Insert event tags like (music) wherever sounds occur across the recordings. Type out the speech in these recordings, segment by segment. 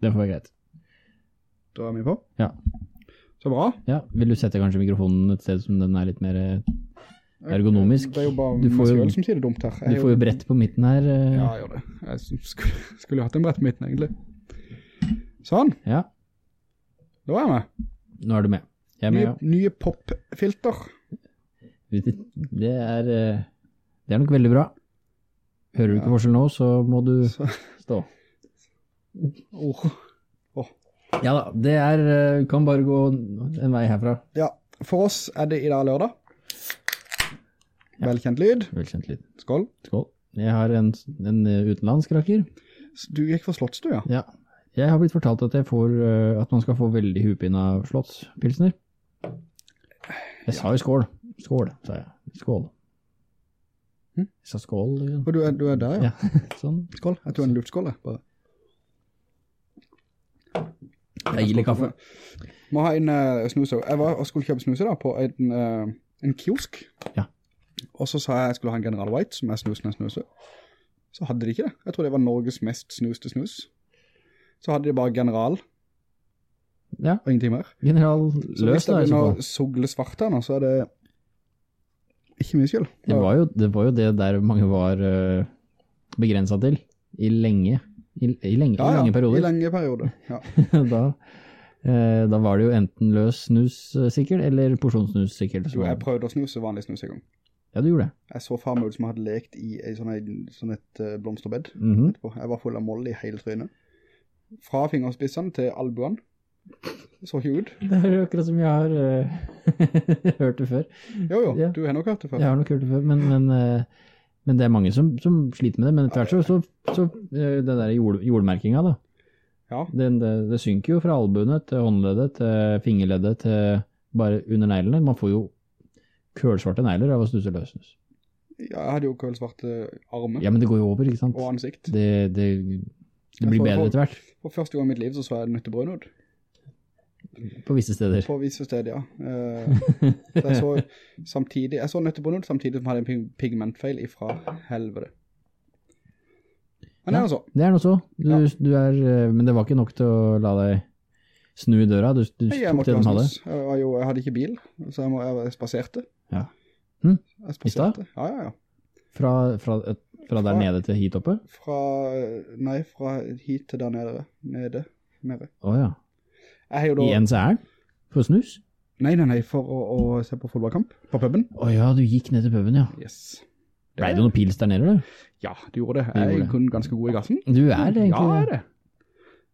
Det får være greit. Da er vi på. Ja. Så bra. Ja, vil du sette kanskje mikrofonen et sted som den er litt mer eh, ergonomisk? Det er jo bare Du får jo- som sier det dumt her. Jeg Du får jo brett på midten her. eh. Ja, jeg gjør det. Jeg skulle, skulle hatt en brett på midten, egentlig. Sånn, Ja, da er jeg med. nå er du med. Jeg er med, ja. nye popfilter. (laughs) Det er, eh, det er nok veldig bra. Hører du ikke forskjell nå, så må du (laughs) stå. Oh. Ja da, det er, eh, kan bare gå en vei herfra. Ja, for oss er det i dag lørdag. Velkjent lyd. Velkjent lyd. Skål. Skål. Jeg har en, en eh, utenlandsk rakker. Du gikk for Slottstua. Ja. Jeg har blitt fortalt at, jeg får, eh, at man skal få veldig hupinn av slottspilsner. Jeg sa jo skål. Skål, sa jeg. Skål. Hm? Jeg sa skål. Og du er, du er der, ja. Ja, (laughs) sånn. Skål. Jeg tog en luftskål, jeg. Deilig kaffe. Må ha en uh, snus også. Jeg var og skulle kjøpe snuse da, på en, uh, en kiosk. Ja. Og så sa jeg jeg skulle ha en General White, som er snusen jeg snuser. Så hadde de ikke det. Jeg tror det var Norges mest snuste snus. Så hadde de bare General, Ja, og ingenting mer. general Så løs hvis det da, i så begynner fall. å sugle svart her nå, så er det ikke mye skyld. Det var, jo, det var jo det der mange var uh, begrenset til. I lenge. I, i lenge, ja, i lange I perioder. lenge perioder, ja. (laughs) da, eh, da var det jo enten løs snus eh, sikkert, eller porsjonssnus sikkert. Jo, jeg prøvde å snuse vanlig snus en gang. Ja, du gjorde det. Jeg så far meg ut som jeg hadde lekt i en sånn, sånn et eh, blomsterbed. -hmm. etterpå. Jeg var full av moll i hele trynet. Fra fingerspissene til albuene. Så ikke ut. Det er jo akkurat som jeg har uh, (laughs) hørt det før. Jo, jo, Ja. du har nok hørt det før. Jeg har nok hørt det før, men, men, eh, men det er mange som, som sliter med det. Men etter hvert så, så, så eh, det der jord, jordmerkinga da, Ja, Det, det, det synker jo fra albuene til håndleddet, til fingerleddet, til bare under neglene. Man får jo kølsvarte negler av å snuse løsnus. jeg hadde jo kølsvarte armer Ja, men det går jo over, ikke sant? og ansikt. Det, det, blir bedre etter hvert, For første gang i mitt liv så så jeg nøttebrød ut. På visse steder. På visse steder, ja. (laughs) Eh, jeg så samtidig, jeg så nøttebrød ut samtidig som jeg hadde en pig- pigmentfeil ifra helvede. Men det er noe så. Det er noe så. Du, Ja. du er, eh, men det var ikke nok til å la deg snu i døra. Du, du Jeg, tok det de ha hadde. Jeg, jo, jeg hadde ikke bil, så jeg, må, jeg spaserte. Ja. Hm? Jeg spaserte. Ja, ja, ja. Fra, fra, et- fra der Fra- nede til hit oppe? Fra, nei, fra hit til der nede. Nede. nede. Å ja. Da... I NCR? For snus? Nei, nei, nei, for å, å se på fotballkamp på puben. Å ja, du gikk ned til puben, ja. Yes. Ble det noen pils der nede, du? Ja, du gjorde det. Jeg er ganske god i gassen. Du er det egentlig. Ja, jeg er det.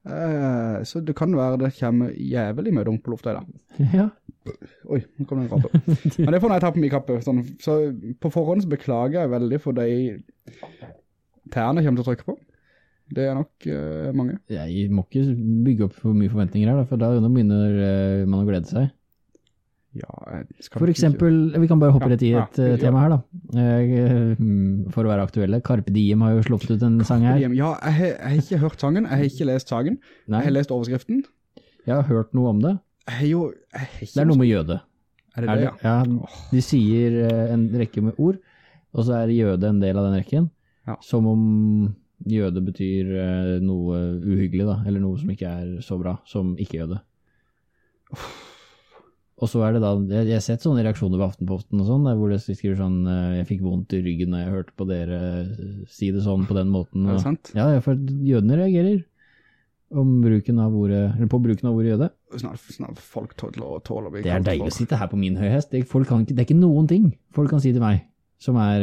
Uh, så det kan være det kommer jævlig mye dunk på lufta i dag. (laughs) Ja. Oi, nå kom det en krabbe. Men det får jeg ta på min kappe. Sånn, så på forhånd så beklager jeg veldig for de tærne jeg kommer til å trykke på. Det er nok uh, mange. Jeg må ikke bygge opp for mye forventninger her, da, for da begynner uh, man å glede seg. Ja, skal For ikke- eksempel, vi kan bare hoppe Ja, litt i et eh, ja. tema her da. Eh, mm, For å være aktuelle, Carpe Diem har jo sluppet ut en sang her. Ja, jeg har, jeg har ikke hørt sangen, jeg har ikke lest sangen, Nei, jeg har lest overskriften. jeg har hørt noe om det. Jo... Ikke Det er noe med jøde. Er det Er det, det? ja? De sier eh, en rekke med ord, og så er jøde en del av den rekken. Ja. Som om jøde betyr eh, noe uhyggelig da, eller noe som ikke er så bra som ikke-jøde. Og så er det da, jeg, har sett sånne reaksjoner på Aftenposten og sånn, hvor det skriver sånn, eh, jeg fikk vondt i ryggen når jeg hørte på dere eh, si det sånn på den måten. Er det sant? Ja, for jødene reagerer om bruken av ordet, eller på bruken av ordet jøde. Snart, snart folk tåler å tåle å bli Det er deilig å sitte her på min høye hest. Det, ikke, det er ikke noen ting folk kan si til meg som er,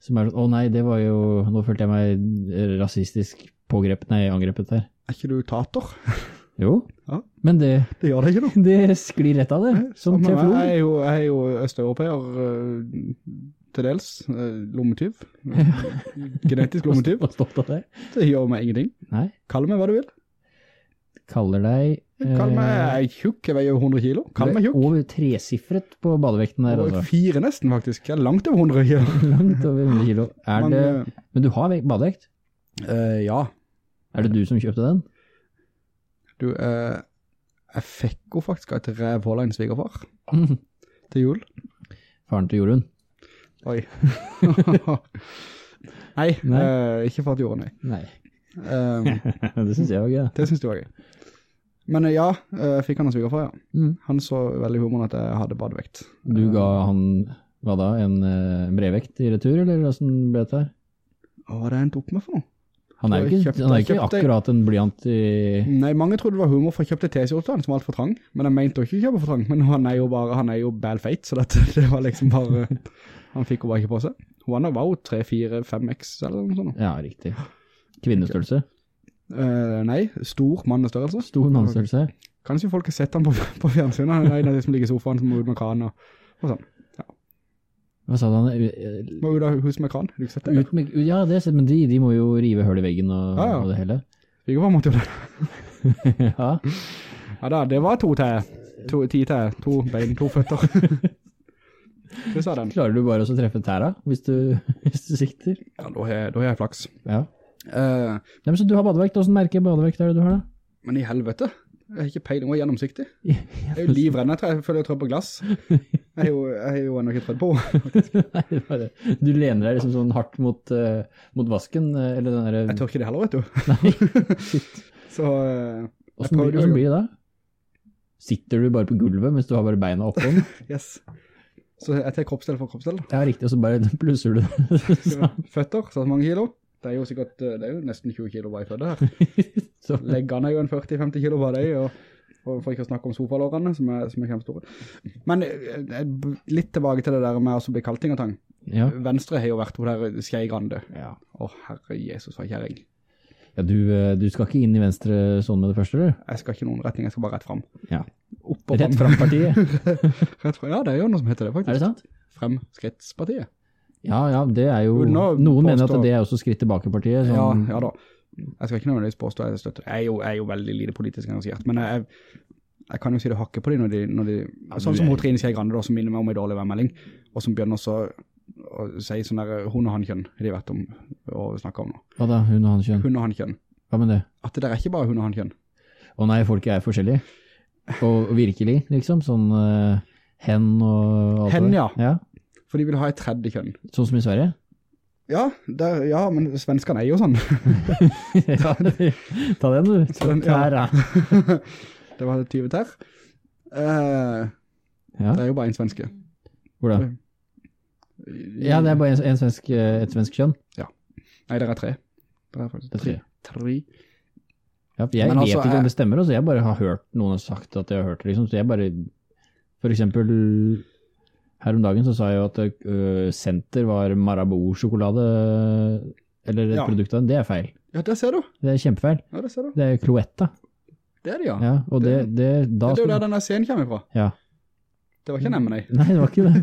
som er sånn, å nei, det var jo, nå følte jeg meg rasistisk pågrepet, nei, angrepet her. Er ikke du tater? (laughs) Jo, Ja. men det, Det gjør det ikke noe. det sklir rett av det, som Samme med meg. teflon. Jeg er jo, jeg er jo østeuropeer øh, til dels, øh, lommetyv. (laughs) Genetisk lommetyv. Det gjør meg ingenting. Nei, Kall meg hva du vil. Kaller deg... Kall meg eh, tjukk, jeg veier jo 100 kilo. Kall meg tjukk. Over tresifret på badevekten der, Og altså. fire nesten faktisk. Jeg er langt over 100 kilo. (laughs) Langt over 100 kilo. Men, det, men du har badevekt? Uh, ja, Er det du som kjøpte den? du, uh, jeg fikk jo faktisk et rævhål av en svigerfar (laughs) til jul. Faren til Jorunn? Oi. (laughs) nei, Nei. Uh, ikke far til Jorunn, nei. Nei. Um, det synes jeg var gøy. det synes du var gøy. Men eh, ja, eh, jeg fikk han av svigerfar, ja. Mm. Han så veldig humoren at jeg hadde badevekt. Du ga han, hva da, en eh, brevvekt i retur, eller åssen ble det her? Hva var det jeg endte opp med for noe? Han er jo ikke, kjøpte- han er ikke kjøpte- akkurat en blyant i... Nei, mange trodde det var humor for jeg kjøpte T-skjorta til han som var alt for trang, men jeg mente å ikke kjøpe for trang, men han er jo bare, han er jo bad fate, så dette, (laughs) det var liksom bare, han fikk jo bare ikke på seg. Hun var jo 3, 4, 5 x eller noe sånt. Ja, riktig. Kvinnestørrelse. Eh, nei, stor mannestørrelse. Stor mannstørrelse. Kanskje folk har sett han på, (laughs) på fjernsynet, han er en av de som ligger i sofaen som må ut med kran og, og sånn. Hva sa du han? Må ut av huset med kran, du sett det? Ut med, ja, det, men de, de må jo rive høl i veggen og, Ja, ja. og det hele. Svigerfar måtte jo det. (laughs) ja, Ja da, det var to til, to, ti til, to bein, to føtter. (laughs) Klarer du bare å treffe tæra hvis du, hvis du sikter? Ja, da har jeg flaks. Ja. Eh, Nei, men så du har badevekt, hvordan merker badevekt er det du har da? men i helvete, jeg har ikke peiling, og gjennomsiktig. (laughs) Jeg er jo livredd, jeg tror jeg føler jeg trød på glass. Jeg er jo, jeg er jo enda ikke trødd på. (laughs) Nei, er bare, du lener deg liksom sånn hardt mot, uh, mot vasken, eh, eller den der... Jeg tør ikke det heller, vet du. (laughs) Nei, shit. Så uh, jeg prøvde jo- hvordan blir det da? Sitter du bare på gulvet mens du har bare beina oppå den? Yes. Så jeg tar kroppsdel for kroppsdel. Ja, riktig, og så bare plusser du det. Føtter, så mange kilo. Det er jo sikkert, eh, det er jo nesten 20 kilo bare jeg fødde her. Leggene er jo en 40-50 kilo bare det, og, og for ikke å snakke om sofalårene, som er, som er kjempestore. Men eh, eh, litt tilbake til det der med å bli kalt ting og tang. ja. Venstre har jo vært på der Skei Grande. Ja. Å, herre Jesus, hva kjæring. ja du, du skal ikke inn i venstre sånn med det første, du? Jeg skal ikke noen retning, jeg skal bare rett frem. Ja. Opp og Rett frem partiet. (laughs) Rett frem. Ja, det er jo noe som heter det, faktisk. Er det sant? Fremskrittspartiet. Ja, ja, det er jo, Nå noen mener at det er også skritt tilbake partiet. Ja, ja da. Jeg skal ikke nødvendigvis påstå at jeg støtter. Jeg er jo, jeg er jo veldig lite politisk engasjert, men jeg, jeg kan jo si det hakker på dem når de, når de sånn som hun Trine Skei Grande da, som minner meg om en dårlig værmelding, og som begynner også å si sånn der, hun og han kjønn, har de vært om å snakke om nå. Hva da, hun og han kjønn? Hun og han kjønn. Hva med det? At det der er ikke bare hun og han kjønn. Å nei, folk er forskjellige. Og virkelig, liksom, sånn uh, hen og alt Hen, det. ja. ja. For de vil ha et tredje kjønn. Sånn som i Sverige? Ja, der, ja, men svenskene er jo sånn. (laughs) ja, ta den du. Den- ja. Tær, ja. (laughs) det var 20 ter. Uh, ja. det er jo bare en svenske. Hvor da? Ja, det er bare en, en svensk, eh, et svensk kjønn. Ja. Nei, det er tre. Det er faktisk Det er tre. tre. Ja, jeg Men vet altså, ikke om det stemmer, altså. Jeg bare har hørt noen har sagt at jeg har hørt det, liksom. Så jeg bare, for eksempel, her om dagen så sa jeg jo at uh, Senter var Marabou-sjokolade, eller et Ja. produkt av den. Det er feil. Ja, det ser du. Det er kjempefeil. Ja, det ser du. Det er Cloetta. Det er det, ja. Ja, og det, det, da det er jo der denne scenen kommer fra. Ja. Det var ikke en M&A. (laughs) Nei, det var ikke det.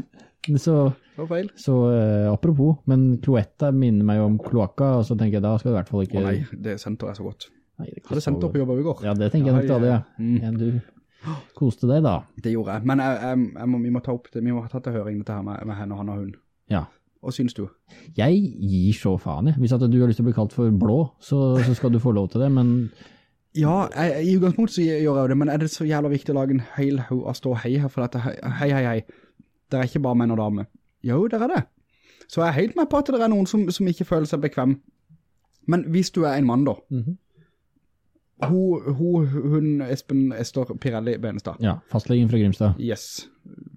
Så, Det var feil. så uh, apropos, men Cloetta minner meg om kloakka, og så tenker jeg da skal du i hvert fall ikke... Å nei, det senter er så godt. Nei, det er ikke Hadde senter på jobb i går. Ja, det tenker jeg nok til alle, ja. Mm. ja. Du koste deg da. Det gjorde jeg. Men jeg, jeg, jeg må, vi må ta opp det. Vi må til høring dette her med, med henne og han og hun. Ja. Hva syns du? Jeg gir så faen, jeg. Hvis at du har lyst til å bli kalt for blå, så, så skal du få lov til det, men Ja, jeg, i utgangspunktet så gjør jeg det, men er det så jævla viktig å lage en hel haug av stå hei her for dette? Hei, hei, hei. Det er ikke bare menn og damer. Jo, det er det. Så jeg er helt med på at det er noen som, som ikke føler seg bekvem. Men hvis du er en mann da, Mhm. Hun, hun, hun Espen Ester Pirelli Benestad, ja, fastlegen fra Grimstad. yes,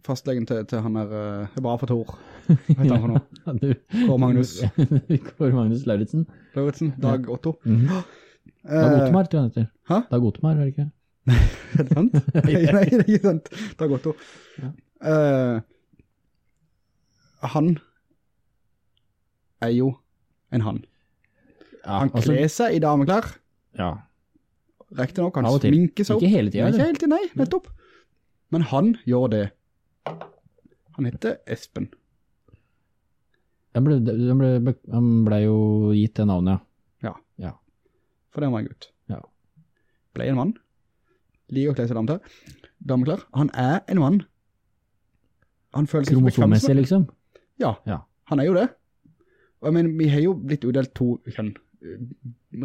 fastlegen til, til han er uh, bra for Tor. (laughs) Hva heter han for noe? Du. Kåre Magnus (laughs) Kåre Magnus Lauritzen. Lauritsen, Dag Otto. Mhm. Dag Eh, Ottomar, tror jeg han heter. Hæ? Dag Ottomar, er det ikke? (laughs) Er det sant? nei, det er ikke sant. Dag Otto. Eh, han er jo en han. Ja, Han altså, kler seg i dameklær, ja. Riktig nok, han sminker seg opp. Ikke hele tiden, Ikke hele tiden, nei, nettopp. Men han gjør det. Han heter Espen. Han ble, han, ble, han ble jo gitt det navnet, ja. Ja. For det var en gutt. Ja. Ble en mann. Liker å kle seg dameklær. Dameklær. Han er en mann. Han føler seg Kromosommessig, liksom. Ja, Ja. han er jo det. Og jeg mener, vi har jo blitt udelt to kjønn.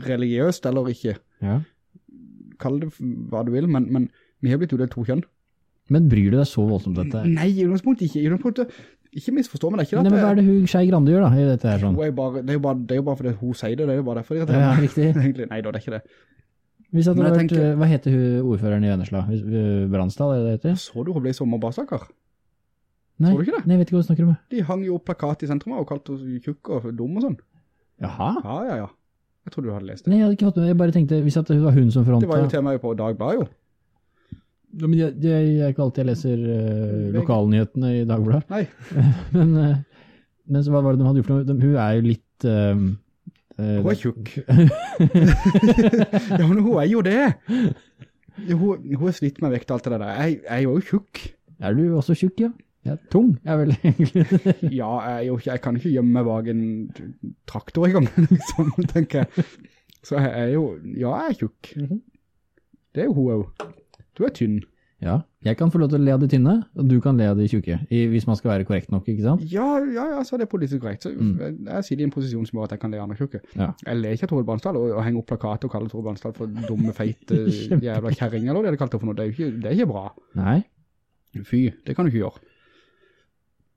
Religiøst eller ikke. Ja. Kall det hva du vil, men, men vi har blitt udelt to kjønn. Men bryr du deg så voldsomt om dette? Nei, i utgangspunktet ikke. I utgangspunktet, Ikke misforstå, men det er ikke Nei, men hva er det hun Skei Grande gjør da, i dette her sånn? Er bare, det, er jo bare, det er jo bare fordi hun sier det, det er jo bare derfor. det Ja, riktig. (laughs) Egentlig, nei da, det er ikke det. Hvis at det hadde vært, tenker- hva heter hun ordføreren i Vennesla? Brannstad, er det det heter? Så du hun ble sommerbarsaker? Nei, det? Nei, jeg vet ikke hva du snakker om. De hang jo opp plakat i sentrum og kalte henne tjukk og dum og sånn. Jaha? Ja, ja, ja. Jeg trodde du hadde lest det. Nei, jeg hadde ikke fått med, jeg bare tenkte, hvis det var hun som fronta... Det var jo temaet på Dagbladet jo. Ja, men jeg, jeg, jeg er ikke alltid jeg leser uh, lokalnyhetene i Dagbladet. Nei, (laughs) Men, uh, men så hva var det de hadde gjort for noe? Hun er jo litt... uh, hun er tjukk. (laughs) (laughs) ja, men hun er jo det. Hun, hun er slitt med vekt og alt det der. Jeg, jeg er jo tjukk. Er du også tjukk, ja? Ja, tung er vel (laughs) egentlig Ja, jeg, jo jeg kan ikke gjemme meg bak en traktor i gang, (laughs) liksom, tenker jeg. Så jeg er jo, ja, jeg er tjukk. Det er jo hun også. Du er tynn. Ja, jeg kan få lov til å le av de tynne, og du kan le av de tjukke, i, hvis man skal være korrekt nok, ikke sant? Ja, ja, ja, så er det politisk korrekt. Så jeg, jeg sitter i en posisjon som gjør at jeg kan le av andre tjukke. Ja. Jeg ler ikke av Tore Bansdal, og, og henger opp plakater og kaller Tore Bansdal for dumme, feite, (laughs) jævla kjæring, eller hva det er det kalt det for noe. Det er ikke, det er ikke bra. Nei, Fy, det kan du ikke gjøre.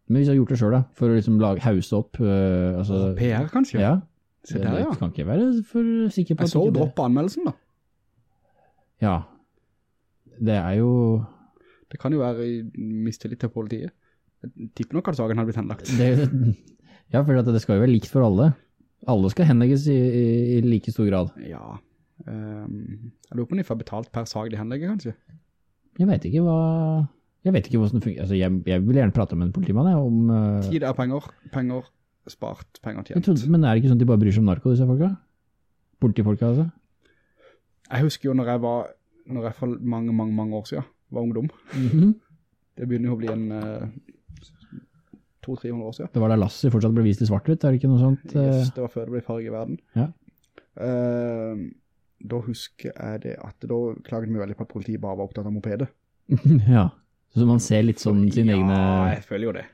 Men hvis jeg har gjort det selv da, for å liksom lage, hause opp, øh, altså... PR kanskje? Ja. Se der, ja. Du kan ikke være for sikker på Jeg så ikke droppe anmeldelsen da. Ja. Det er jo... Det kan jo være mistillit til politiet. Jeg tipper nok at saken hadde blitt henlagt. Det, (laughs) ja, for det skal jo være likt for alle. Alle skal henlegges i, i, i like stor grad. Ja. Um, jeg lurer på om de får betalt per sag de henlegger, kanskje. Jeg vet ikke hva... Jeg vet ikke hvordan det fungerer. Altså, jeg, jeg vil gjerne prate med en politimann jeg, om... uh... Tid er penger, penger spart, penger tjent. trodde, men er det ikke sånn at de bare bryr seg om narko, disse folka? Politifolka, altså? Jeg husker jo når jeg var, når jeg for mange, mange, mange år siden var ungdom. Mhm. Det begynner jo å bli en uh, 200-300 år siden. Det var da Lassie fortsatt ble vist i svart-hvitt, er det ikke noe sånt? øh? Yes, det var før det ble farge i verden. Ja. Uh, da husker jeg det at da klaget vi veldig på at politiet bare var opptatt av mopeder. (laughs) ja. Så man ser litt sånn sine ja, egne... jeg føler jo det.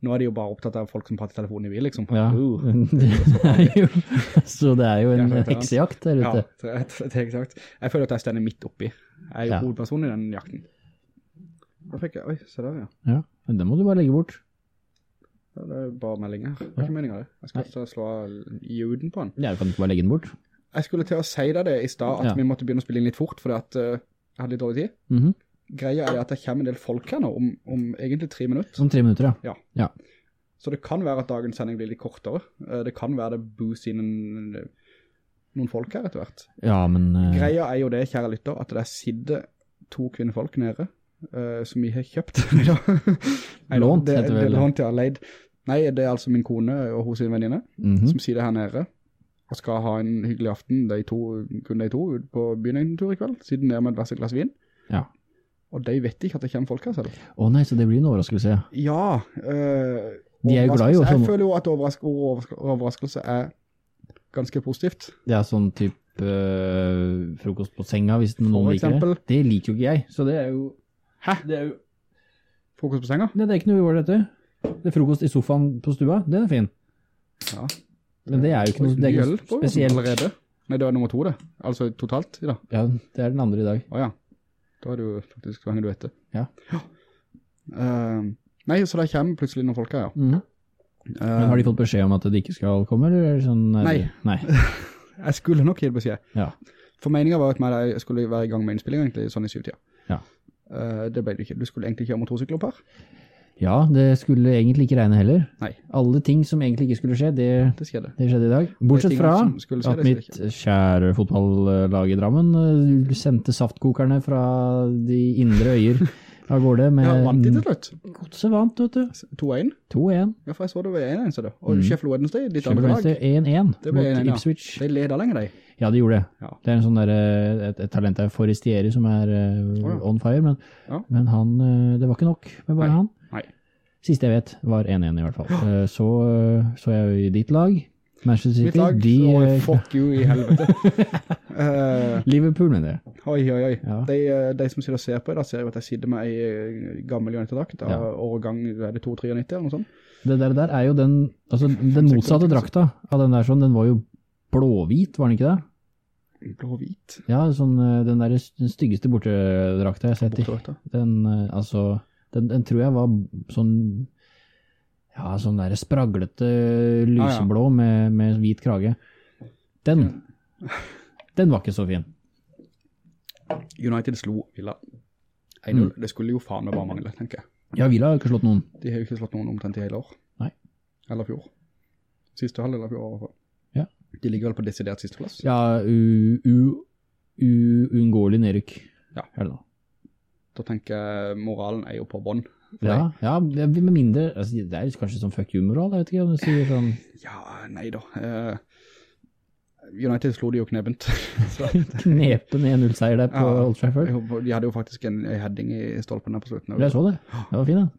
Nå er de jo bare opptatt av folk som prater i telefonen i bil, liksom. Ja. Uh. (laughs) Det er så det er jo en Ja, heksejakt der Ja, ute. (laughs) det er, det er eksakt. Jeg føler at jeg stender midt oppi. Jeg er jo Ja. hovedpersonen i den jakten. Da fikk jeg, oi, se der ja. Ja. Men den må du bare legge bort. Ja, Det er bare meldinger. Det var ikke meningen av det. Jeg skal Nei. slå juden på den. Ja, du kan ikke bare legge den bort. Jeg skulle til å si deg det i stad, at Ja. vi måtte begynne å spille inn litt fort, fordi at uh, jeg hadde litt dårlig tid. Mhm. Greia er at det kommer en del folk her nå, om, om egentlig tre minutter. Om tre minutter, ja. Ja. Ja. Så det kan være at dagens sending blir litt kortere. Eh, Det kan være det boost inn en, noen folk her etter hvert. Ja, men... Uh... Greia er jo det, kjære lytter, at det sitter to kvinnefolk nede, uh, som vi har kjøpt. (laughs) Neida, Lånt, det, heter det det vel. er lånt, ja, leid. Nei, det er altså min kone og hos sin venninne, mhm. som sitter her nede, og skal ha en hyggelig aften, de to, kun de to, ut på byen en tur i kveld, sitter nede med et verste glass vin. Ja. Og de vet ikke at det kommer folk her selv. Å nei, så det blir en overraskelse. Ja, øh, De er jo glad i å sånn- Jeg føler jo at overrask overraskelse er ganske positivt. Det er sånn type øh, frokost på senga, hvis noen liker eksempel. det. Det liker jo ikke jeg, så det er jo... Hæ? Det er jo... Frokost på senga? Det, det er ikke noe vi var dette. Det er frokost i sofaen på stua, den er fin. Ja. Men det er jo ikke noe, det er ikke noe spesielt. Allerede. Nei, det var nummer to det. Altså totalt i dag. Ja, det er den andre i dag. Åja. Da er det jo faktisk mange du vet det. Ja. Uh, nei, så det kommer plutselig noen folk her, ja. Mm. Uh, Men har de fått beskjed om at de ikke skal komme, eller er det sånn? Nei. Nei. (laughs) Jeg skulle nok gi beskjed. Ja. For meningen var at jeg skulle være i gang med innspilling egentlig sånn i syvtida. Ja. Uh, det ble det ikke. Du skulle egentlig kjøre motorsykkel opp her. Ja, det skulle egentlig ikke regne heller. Nei. Alle ting som egentlig ikke skulle skje, det, Det skjedde. det skjedde i dag. Bortsett fra skje, at mitt kjære fotballag i Drammen eh, sendte saftkokerne fra de indre øyer (laughs) av gårde med Ja, vant de til slutt. Godset vant, vet du. 2-1. 2-1. Ja, for jeg så det var 1-1, så det. Og Mm. Sheffield Wednesday, ditt Sheffield andre lag. Wednesday 1-1 mot 1-1, ja. Ipswich. De leder lenge, de. Ja, de gjorde det. Ja. Det er en sånn der, eh, et, et talent der, Forestieri, som er ja. on fire, men, men han, det var ikke nok med bare Nei. han. Siste jeg vet var 1-1 i hvert fall. Eh, Så, eh, så jeg i ditt lag, Manchester City, Mitt lag, de, og eh, fuck you i helvete. (laughs) Liverpool mener jeg. oi, oi, oi. Ja. De, de som sitter og ser på, da ser jo at jeg sitter med ei gammel United-drakt Ja. årgang, er det 2-93 eller noe sånt? Det der, der er jo den, altså den motsatte drakta av den der sånn, den var jo blåhvit, var den ikke det? Blå-hvit. Ja, sånn, den der den styggeste bortedrakta jeg har sett. Den, altså, den, den tror jeg var sånn Ja, sånn der spraglete lyseblå med, med hvit krage. Den, den var ikke så fin. United slo Villa 1-0. Det skulle jo faen meg bare mangle, tenker jeg. Ja, Villa har ikke slått noen. De har jo ikke slått noen omtrent i hele år. Nei. Eller fjor. Siste halv eller fjor, i hvert fall. Ja. De ligger vel på desidert siste plass. Ja, uunngåelig nedrykk. Ja. Er det da? Da tenker jeg moralen er jo på bånd. Ja, ja, med mindre, altså, det er kanskje sånn fuck you-moral, jeg vet ikke om du sier sånn, (laughs) Ja, nei da. Eh, United slo de jo knebent. (laughs) (laughs) Knepen 1-0-seier der på Ja. Old Trafford. de hadde jo faktisk en heading i stolpen der på slutten. Jeg så det, det var fin den.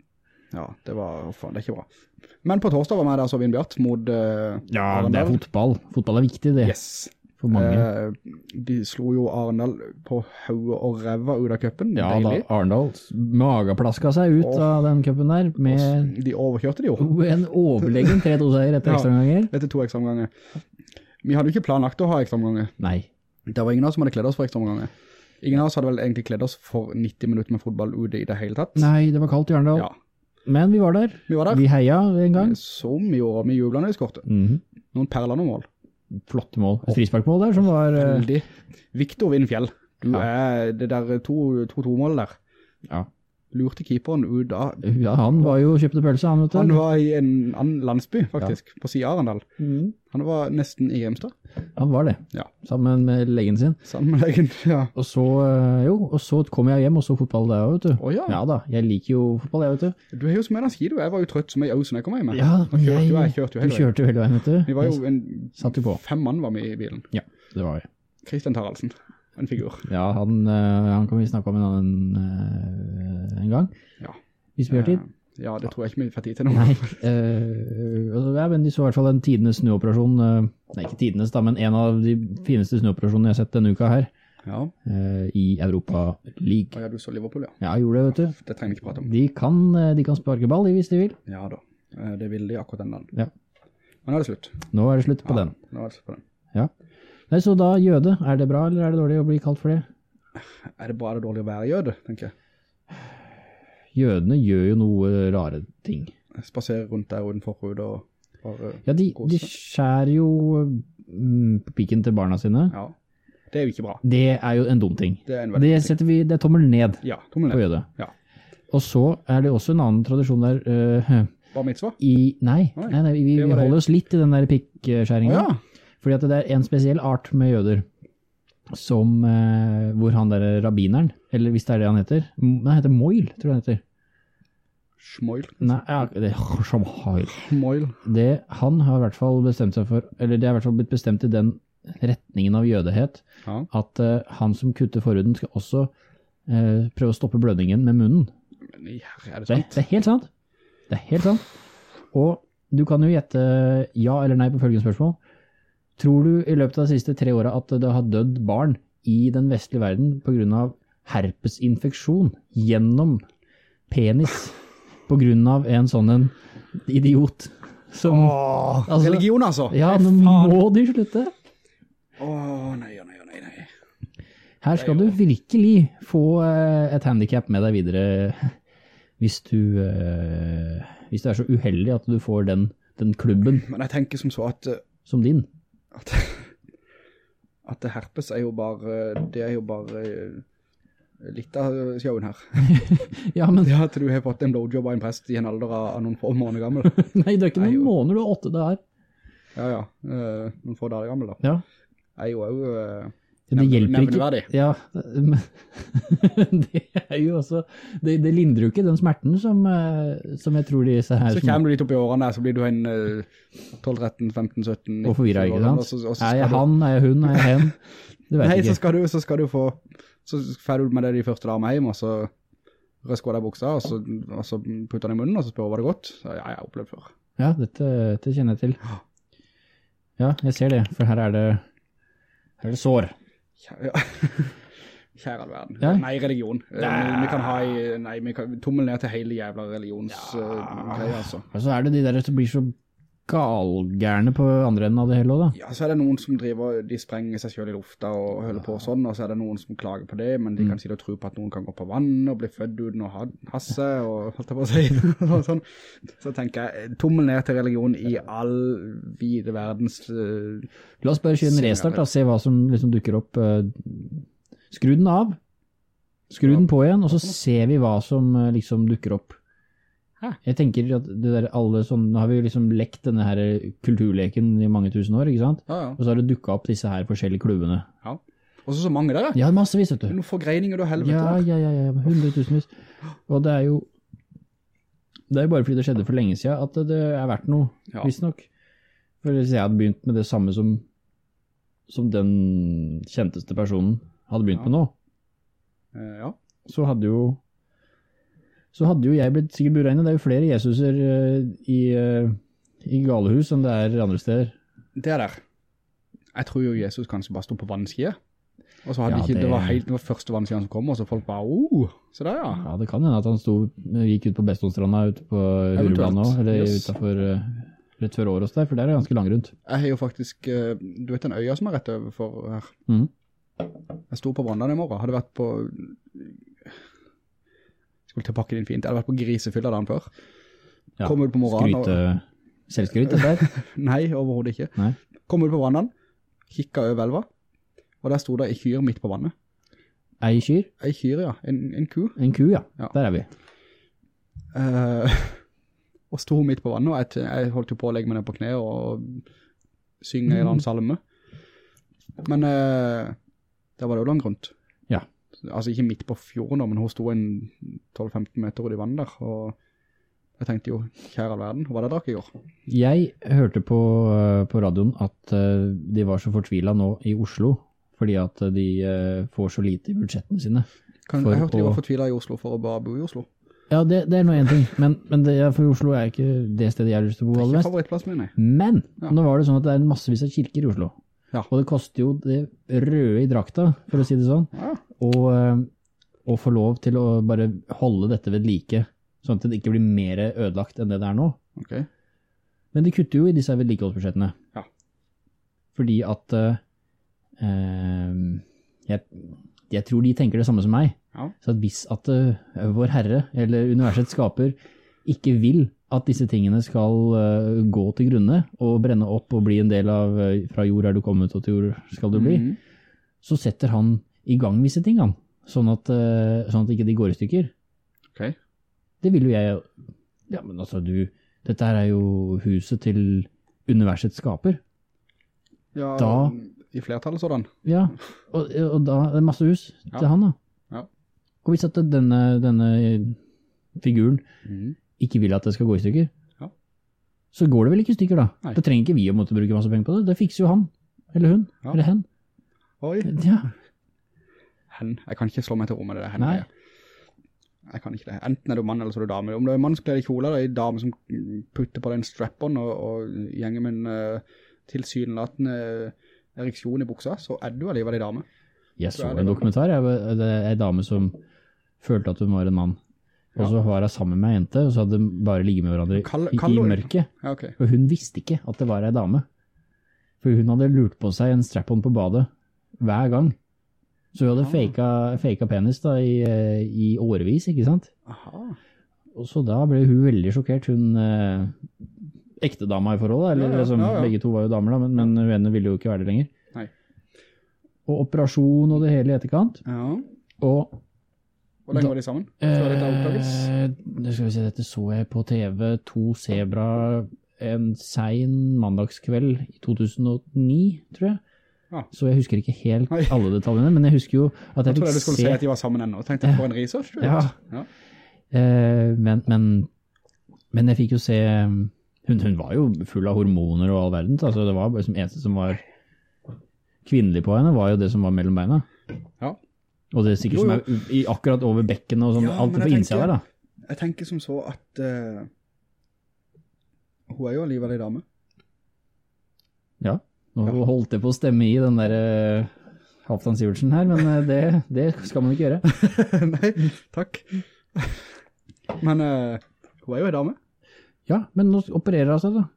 Ja, det var, faen, det er ikke bra. Men på torsdag var vi der så vi en Bjart mot uh, Ja, det er fotball. Fotball er viktig det, Yes. For mange. Eh, de slo jo Arendal på hodet og ræva ut av cupen. ja da, Arendal magaplaska seg ut og, av den cupen der, med De overkjørte de jo. en overlegen (laughs) 3-2-seier etter Ja. ekstraomganger. Etter to ekstraomganger. Vi hadde jo ikke planlagt å ha ekstraomganger. Nei, Det var ingen av oss som hadde kledd oss for ekstraomganger. Ingen av oss hadde vel egentlig kledd oss for 90 minutter med fotball ute i det hele tatt. nei, det var kaldt i Arendal. Ja, Men vi var der. vi var der. Vi heia en gang. Som vi gjorde, vi jublet når vi skåret. Mm -hmm. Noen perlende mål. Flotte mål. Frisparkmål der som var eh, Veldig. Victor Vindfjell. Du Ja. er det der 2-2-målet der. Ja. Lurte keeperen ut av... ja, han var jo kjøpte pølse, han vet du. Han var i en annen landsby, faktisk, på siden av Arendal. Mhm. Han var nesten i Grimstad, Han var det, Ja. sammen med legen sin. sammen med legen. Ja. Og så, eh, jo, og så kom jeg hjem og så fotball der vet du. Å ja. Ja da, jeg liker jo fotball, jeg vet du. Du er jo som en av ski, du. Jeg var jo trøtt som en aus når jeg kom hjem. Ja, jeg, kjørte jo jeg, kjørte jo du hele veien. kjørte jo hele veien, vet du. Vi var jo en, Satt jo på. fem mann var med i bilen. Ja, det var vi. Christian Taraldsen, en figur. Ja, han, eh, han kan vi snakke om en annen eh, en gang. Ja. Hvis vi har tid. Eh, Ja, det tror jeg ikke vi får tid til nå. Nei, eh, altså, ja, men de så i hvert fall en tidenes snuoperasjon, eh, nei ikke tidenes da, men en av de fineste snuoperasjonene jeg har sett denne uka her, Ja, eh, i Europa League. og ja, du så Liverpool, ja. Ja, jeg gjorde det, vet du. Det trenger vi ikke prate om. De kan, de kan sparke ball hvis de vil. Ja da, det vil de akkurat den dagen. Ja. Men nå er det slutt. Nå er det slutt på Ja, den. Nå er det slutt på den. Ja. Nei, så da jøde, er det bra eller er det dårlig å bli kalt for det? Er det bra eller dårlig å være jøde, tenker jeg? Jødene gjør jo noe rare ting. Spaserer rundt der utenfor hodet og bare... Ja, de, de skjærer jo mm, på pikken til barna sine. Ja, det er jo ikke bra. Det er jo en dum ting. Det er en. Det setter vi, det er tommel ned Ja, tommel på ned. jøde. Ja. Og så er det også en annen tradisjon der, Uh, Bar mitzvah? i, nei, nei, nei vi, vi holder oss litt i den der pikkskjæringen. Oh, ja, Fordi at det er en spesiell art med jøder, som, eh, hvor han der rabbineren, eller hvis det er det han heter, Nei, han heter Moil, tror jeg han heter. Schmoil. Nei, ja, det er (laughs) som Moil. Moil. Det, han har i hvert fall bestemt seg for, eller det er i hvert fall blitt bestemt i den retningen av jødehet, Ja. at eh, han som kutter forhuden skal også eh, prøve å stoppe blødningen med munnen. Men er det Det, det er helt sant. Det er helt sant. Og du kan jo gjette ja eller nei på følgende spørsmål. Tror du i løpet av de siste tre åra at det har dødd barn i den vestlige verden av herpesinfeksjon gjennom penis av en sånn en idiot som Åh, Altså- religion altså. Ja, nå må de slutte. Åh, nei, nei, nei, nei. Her skal du virkelig få eh, et handicap med deg videre hvis du, eh, hvis du er så uheldig at du får den, den klubben Men jeg tenker som så at, eh, som din. At, (laughs) at det herpes er jo bare, det er jo bare eh, litt av showen her. (laughs) Ja, men Det at du har fått en blowjob av en prest i en alder av, noen få måneder gammel. (laughs) nei, det er ikke noen jo. måneder, du er åtte det er. Ja, ja, Uh, noen få dager gammel da. Ja, Er jo også, eh, det hjelper ikke. Ja, (laughs) men det er jo også, det, det lindrer jo ikke den smerten som, eh, som jeg tror disse her så kommer du litt opp i årene så blir du en eh, 12, 13, 15, 17, og forvirra, ikke 20 år gammel, sant? Er jeg han, er jeg hun, er jeg hen? Du vet Nei, så skal du, så skal du få, så får du med deg de første damene hjem, og så røsker du deg buksa, og så, og så putter den i munnen, og så spør du hva det godt. Så, ja, jeg har opplevd før. Ja, dette, dette kjenner jeg til. Ja, jeg ser det, for her er det, her er det sår. Kjære, ja. (laughs) Kjære all verden. Ja. Nei, religion. Nei. Vi, vi kan ha i, nei, vi kan tommel ned til hele jævla religionsgreia, altså. Og så er det de der som blir så galgærne på andre enden av det hele også, da. Ja, så er det noen som driver, de sprenger seg selv i lufta og holder på sånn, og så er det noen som klager på det, men de kan sitte og tro på at noen kan gå på vann og bli født uten å ha hasse, og holdt på å si, (laughs) og sånn. Så tenker jeg, tommel ned til religion i all vide verdens... Uh, La oss bare kjøre en restart da, se hva som liksom dukker opp. Uh, Skru den av, skru den på igjen, og så ser vi hva som uh, liksom dukker opp. Jeg tenker at det der alle sånn, nå har vi jo liksom lekt denne her kulturleken i mange tusen år, ikke sant? ja, ja. Og så har det dukket opp disse her forskjellige klubbene. ja. Og så så mange der, Ja, massevis, vet du. Noen forgreininger du helvete Ja, ja, ja, ja, hundretusenvis. Og det er jo, det er jo bare fordi det skjedde for lenge siden at det er verdt noe, Ja. visstnok. For hvis jeg hadde begynt med det samme som, som den kjenteste personen hadde begynt Ja. med nå, Eh, ja. så hadde jo så hadde jo jeg blitt sikkert bura inne. Det er jo flere Jesuser eh, i, eh, i galehus enn det er andre steder. Det er der. Jeg tror jo Jesus kanskje bare stod på vannskia. Og så hadde Ja, ikke, det... det- var helt, det var første vannskia som kom, og så folk bare, oh, så der ja. Ja, det kan hende at han sto, gikk ut på Bestonstranda ute på. Hurubland nå, eller Yes. utenfor, eh, rett før Åros der, for der er det ganske langrundt. Jeg har jo faktisk, eh, du vet den øya som er rett over for her. Mhm. Jeg sto på Brandal i morgen, hadde vært på, skulle til å pakke din fint, jeg hadde vært på grisefylla dagen før. Ja, Kom ut på morgenen og- Skryte, selvskryt, det der. (laughs) Nei, overhovedet ikke. Nei. Kom ut på vannene, kikket over elva, og der sto det en kyr midt på vannet. Ei kyr, En kyr, ja, en, en ku. en ku, ja. Ja. Der er vi. Uh, (laughs) og sto midt på vannet, og jeg, jeg holdt jo på å legge meg ned på kne og synge en eller annen salme. Men uh, der var det jo langt rundt. Altså ikke midt på fjorden, men hun sto en 12-15 meter ut i vann der, og jeg tenkte jo, kjære all verden, hva er det dere drakk i går? Jeg hørte på, eh, på radioen at eh, de var så fortvilet nå i Oslo, fordi at de eh, får så lite i budsjettene sine. Kan, jeg hørte de var fortvilet i Oslo for å bare bo i Oslo. Ja, det, det er nå en ting, men, men det, for Oslo er ikke det stedet jeg har lyst til å bo Det er ikke favorittplass, favorittplassen min, nei. Men Ja. nå var det sånn at det er massevis av kirker i Oslo. Ja. Og det koster jo det røde i drakta, for å si det sånn, Ja, og, eh, og få lov til å bare holde dette ved like, sånn at det ikke blir mer ødelagt enn det det er nå. Okay. Men de kutter jo i disse vedlikeholdsbudsjettene. Ja. Fordi at eh, eh, jeg, jeg tror de tenker det samme som meg. Ja. Så at hvis at uh, vår herre, eller universets skaper, ikke vil at disse tingene skal eh, gå til grunne og brenne opp og bli en del av eh, fra jord er du kommet og til jord skal du bli, Mhm. så setter han i gang visse ting, han. Sånn at, eh, sånn at ikke de går i stykker. Ok. Det vil jo jeg Ja, men altså, du Dette her er jo huset til universets skaper. Ja, Da- i flertallet sådan. Ja, og, og da er det masse hus Ja. til han, da. Ja. Og hvis at denne, denne figuren Mhm. Ikke vil at det skal gå i stykker, Ja. så går det vel ikke i stykker, da. Nei. Da trenger ikke vi å måtte bruke masse penger på det. Det fikser jo han. Eller hun. Ja. Eller hen. Oi. Ja. Hen. Jeg kan ikke slå meg til ro med det der hen. Jeg. kan ikke det. Enten er du mann eller så er du dame. Om du er mann som kler i kjole, eller en dame som putter på deg en strap-on og, og gjenger med en uh, tilsynelatende ereksjon i buksa, så er du alligevel en dame. Jeg Så er det en dokumentar. Jeg, det er en dame som følte at hun var en mann. Og så var hun sammen med en jente, og så hadde de bare ligget med hverandre Kall- i, kall i hun- mørket. Ja, ok. Og hun visste ikke at det var ei dame. For hun hadde lurt på seg en strap-on på badet hver gang. Så hun hadde Ah. faka, faka penis da i, eh, i årevis, ikke sant? Aha. Og så da ble hun veldig sjokkert, hun eh, ekte dama i forholdet, eller Ja, ja, liksom, begge to var jo damer da, men, men hun ville jo ikke være det lenger. Nei. Og operasjon og det hele i etterkant. Ja. Og Hvor lenge var de sammen? Før dette oppdages? eh, det skal vi se, dette så jeg på TV, to zebra en sein mandagskveld i 2009, tror jeg. Ah. Så jeg husker ikke helt alle detaljene, men jeg husker jo at Jeg jeg trodde du skulle se... si at de var sammen ennå. Tenkte jeg på en research. Ja. ja. Eh, men, men, men jeg fikk jo se hun, hun var jo full av hormoner og all verden, altså det var bare som eneste som var kvinnelig på henne, var jo det som var mellom beina. Ja. Og det er sikkert Jo, som er i, akkurat over bekken og sånn, Ja, alt på innsida der da. Jeg tenker som så at uh, hun er jo alligevel en dame. Ja, nå holdt jeg på å stemme i den der uh, Halvdan Sivertsen her, men uh, det, det skal man ikke gjøre. (laughs) Nei, takk. Men uh, hun er jo en dame. Ja, men nå opererer hun seg da.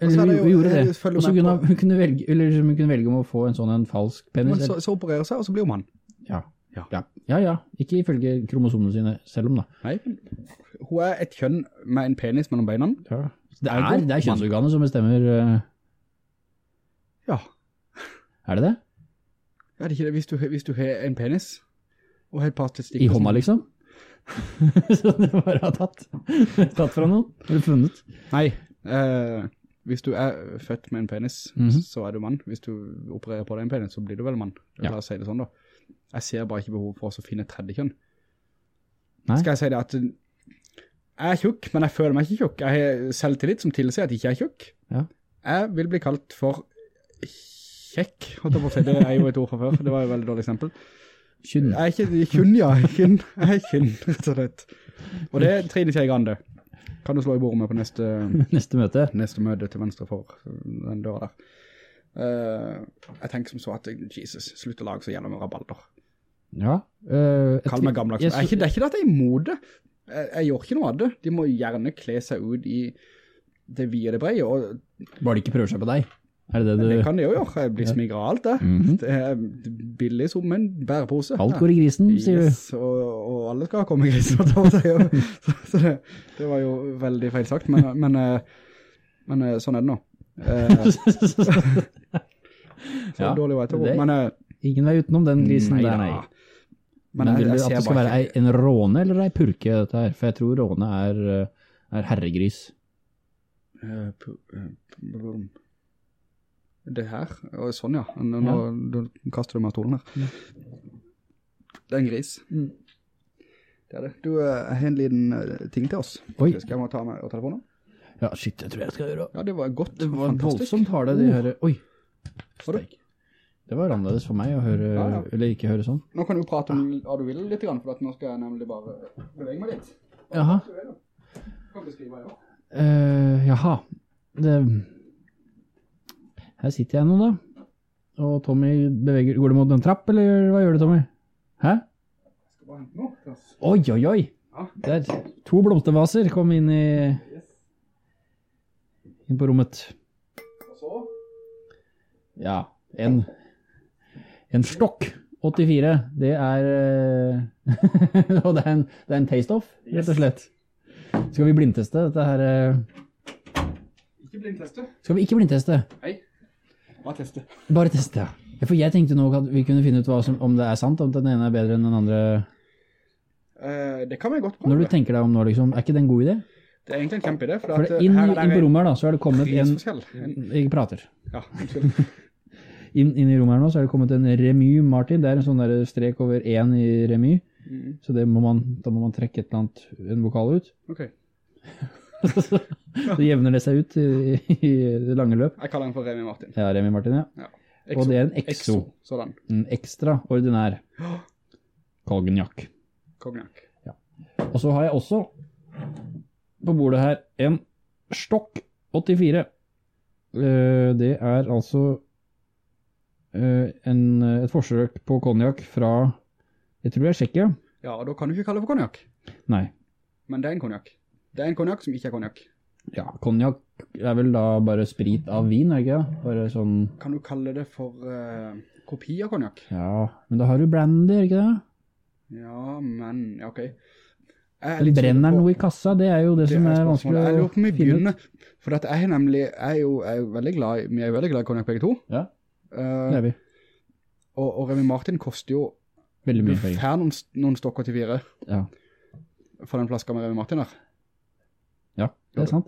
Er Eller hun, hun gjorde det. Og så kunne hun, hun kunne velge, eller hun kunne velge om å få en sånn en falsk penis. Men så, så opererer seg, og så blir hun mann. Ja. Ja. Ja. ja, ja. Ikke ifølge kromosomene sine, selv om da. Nei, hun er et kjønn med en penis mellom beina. Ja. Det Er er, det er kjønnsorganet som bestemmer, Uh... Ja. er det det? Er det ikke det? Hvis du, hvis du har en penis, og har et par testikler... I hånda liksom? (laughs) så det bare har tatt, tatt fra noen, eller funnet. Nei, eh, hvis du er født med en penis, Mhm. så er du mann. Hvis du opererer på deg en penis, så blir du vel mann. Ja. La oss si det sånn da. Jeg ser bare ikke behov for å finne tredje kjønn. Nei. Skal jeg si det at jeg er tjukk, men jeg føler meg ikke tjukk. Jeg har selvtillit som tilsier at jeg ikke er tjukk. Ja. Jeg vil bli kalt for kjekk, holdt jeg på å si. Det er jo et ord fra før. Det var jo et veldig dårlig eksempel. Kynn. Jeg er ikke kynn, ja. Kynn. Jeg er kynn, rett og slett. Og det er Trine Kjei Grande. Kan du slå i bordet med på neste, (laughs) Neste møte. neste møte til venstre for den døra der. Eh, jeg tenker som så at, Jesus, slutt å lage så gjennom rabalder. Ja. Uh, Kall meg gammeldags. jeg Det ikke, det er ikke det at jeg er imot det. Jeg, jeg gjør ikke noe av det. De må gjerne kle seg ut i det vide det breie, og Bare de ikke prøver seg på deg. Det det du... det kan de jo gjøre. Jeg blir smigret av alt det. Mhm. Det er billig som en bærepose. Alt går i grisen, sier du. Yes, og, og alle skal komme i grisen. jeg og- (laughs) (laughs) så, så det, det var jo veldig feil sagt, men, men, eh, men sånn er det nå. Eh, (laughs) så Ja, dårlig vei til å gå. Men, eh, Ingen vei utenom den grisen nei der, nei. Men, Men vil du at det skal være ei- en råne eller ei purke dette her? For jeg tror råne er, eh, er herregris. Eh, eh. Det her, og sånn ja, nå, nå du kaster du meg av stolen her. Ja. Det er en gris. Mm. Det er det. Du, jeg har en liten ting til oss. Oi. Skal jeg må ta med telefonen? Ja, shit, jeg tror jeg skal gjøre. Ja, det var godt. Det var fantastisk. voldsomt harde, de hører. her... Oi, det? steik. Det var annerledes for meg å høre, Ja, ja. eller ikke høre sånn. Nå kan du prate om hva du vil litt, for nå skal jeg nemlig bare bevege meg litt. Jaha. Kan du skrive her også? Eh, jaha. Det... Her sitter jeg nå da. Og Tommy beveger... Går du mot en trapp, eller hva gjør du, Tommy? Hæ? Skal bare hente noe. Oi, oi, oi. Ja. Der, to blomstervaser kom inn i... Inn på rommet. Og så, Ja, en... En stokk. 84. Det er... eh, (laughs) og det er en, det er en taste-off, rett og slett. Skal vi blindteste dette her? eh, ikke blindteste. Skal vi ikke blindteste? Nei. Bare teste. Bare teste, ja. For jeg tenkte nå at vi kunne finne ut som, om det er sant, om den ene er bedre enn den andre. Uh, det kan vi godt prøve. Når du tenker deg om nå, liksom, er ikke det en god idé? Det er egentlig en kjempeidé, for, For at, eh, inn, her inn på rommet her da, så er det kommet en... Jeg prater. Ja, unnskyld. (laughs) Inn, inn i rommet her nå så er det kommet en Remy Martin. Det er en sånn der strek over en i Remy. Mm, Så det må man, da må man trekke et eller annet, en vokal ut. ok. (laughs) så jevner det seg ut i, i det lange løp. Jeg kaller den for Remy Martin. Ja, Remy Martin, ja. Ja. Og det er en exo. Sådan. En ekstra ordinær (gasps) cognac. Ja. Og så har jeg også på bordet her en stokk 84. Eh, Det er altså eh, en, et forsøk på konjak fra, jeg tror det er Tsjekkia. Ja, og da kan du ikke kalle det for cognac. Nei, Men det er en cognac. Det er en cognac som ikke er cognac. ja, konjak er vel da bare sprit av vin, er ikke det? Bare sånn, Kan du kalle det for uh, kopi av cognac? ja, men da har du brandy, ikke det? Ja, men, ja, ok. Jeg er Eller litt brenner den noe i kassa? Det er jo det, Det som er er vanskelig Jeg lurer på om vi å finne ut. begynner, for at jeg nemlig, jeg er jo, jeg er veldig glad, vi er jo veldig glad i konjakk begge to. Ja, Eh, det er vi. og, og Remy Martin koster jo, Veldig mye penger. får noen, noen stokker til fire Ja. for den flaska med Remy Martin her. Ja, det er sant.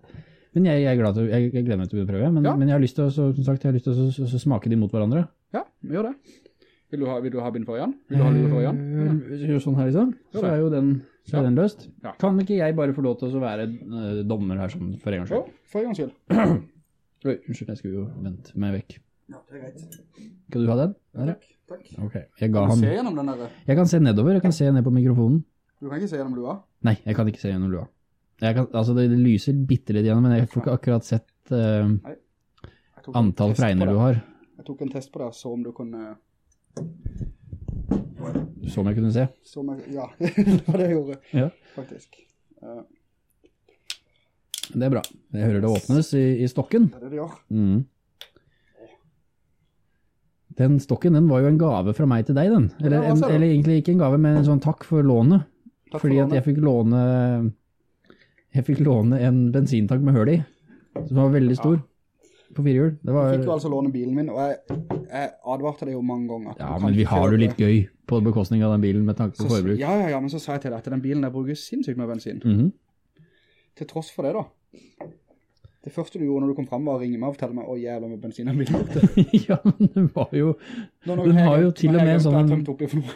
Men jeg, jeg, glad til, jeg, jeg gleder meg til å prøve, men, Ja. men jeg har lyst til å, som sagt, jeg har lyst til å så, så, så smake de mot hverandre. Ja, vi gjør det. Vil du ha, vil du ha bind for Jan? Vil du ha lue for Jan? Vi gjør sånn her liksom, så er jo den, så er Ja. den løst. Ja. Kan ikke jeg bare få lov til å være eh, dommer her sånn for en gangs Jo, for en gangs skyld. (clears throat) Oi, unnskyld, jeg skulle jo vente meg vekk. Ja, det er greit. Skal du ha den? Der, Takk, takk. Ok, jeg ga Kan du se gjennom den der? Jeg kan se nedover, jeg kan se ned på mikrofonen. Du kan ikke se gjennom lua? Nei, jeg kan ikke se gjennom lua. Jeg kan, altså det, det lyser bitte litt gjennom, men jeg får ikke akkurat sett eh, tok en antall fregner du har. Jeg tok en test på det, så om du kunne... Som jeg kunne se. Som jeg, ja, (laughs) det var det jeg gjorde, Ja. faktisk. Uh. Det er bra. Jeg hører det åpnes i, i stokken. Det er det det gjør. Mm. Den stokken, den var jo en gave fra meg til deg, den. Eller, Ja, en, eller egentlig ikke en gave, men en sånn takk for lånet. Takk for fordi at jeg fikk låne jeg fikk låne en bensintank med høl i, som var veldig stor, på firehjul. Det var, Jeg fikk jo altså låne bilen min, og jeg, jeg advarte deg jo mange ganger. ja, men vi har det kjøre- litt gøy på bekostning av den bilen med tanke på Så, forbruk. ja, ja, ja, men så sa jeg til deg at den bilen der bruker sinnssykt med bensin. Mhm. Til tross for det da. Det første du gjorde når du kom frem var å ringe meg og fortelle meg, å jævla med bensin den bilen brukte. (laughs) ja, men det var jo... Nå, Den har jo til og med sånn-. (laughs)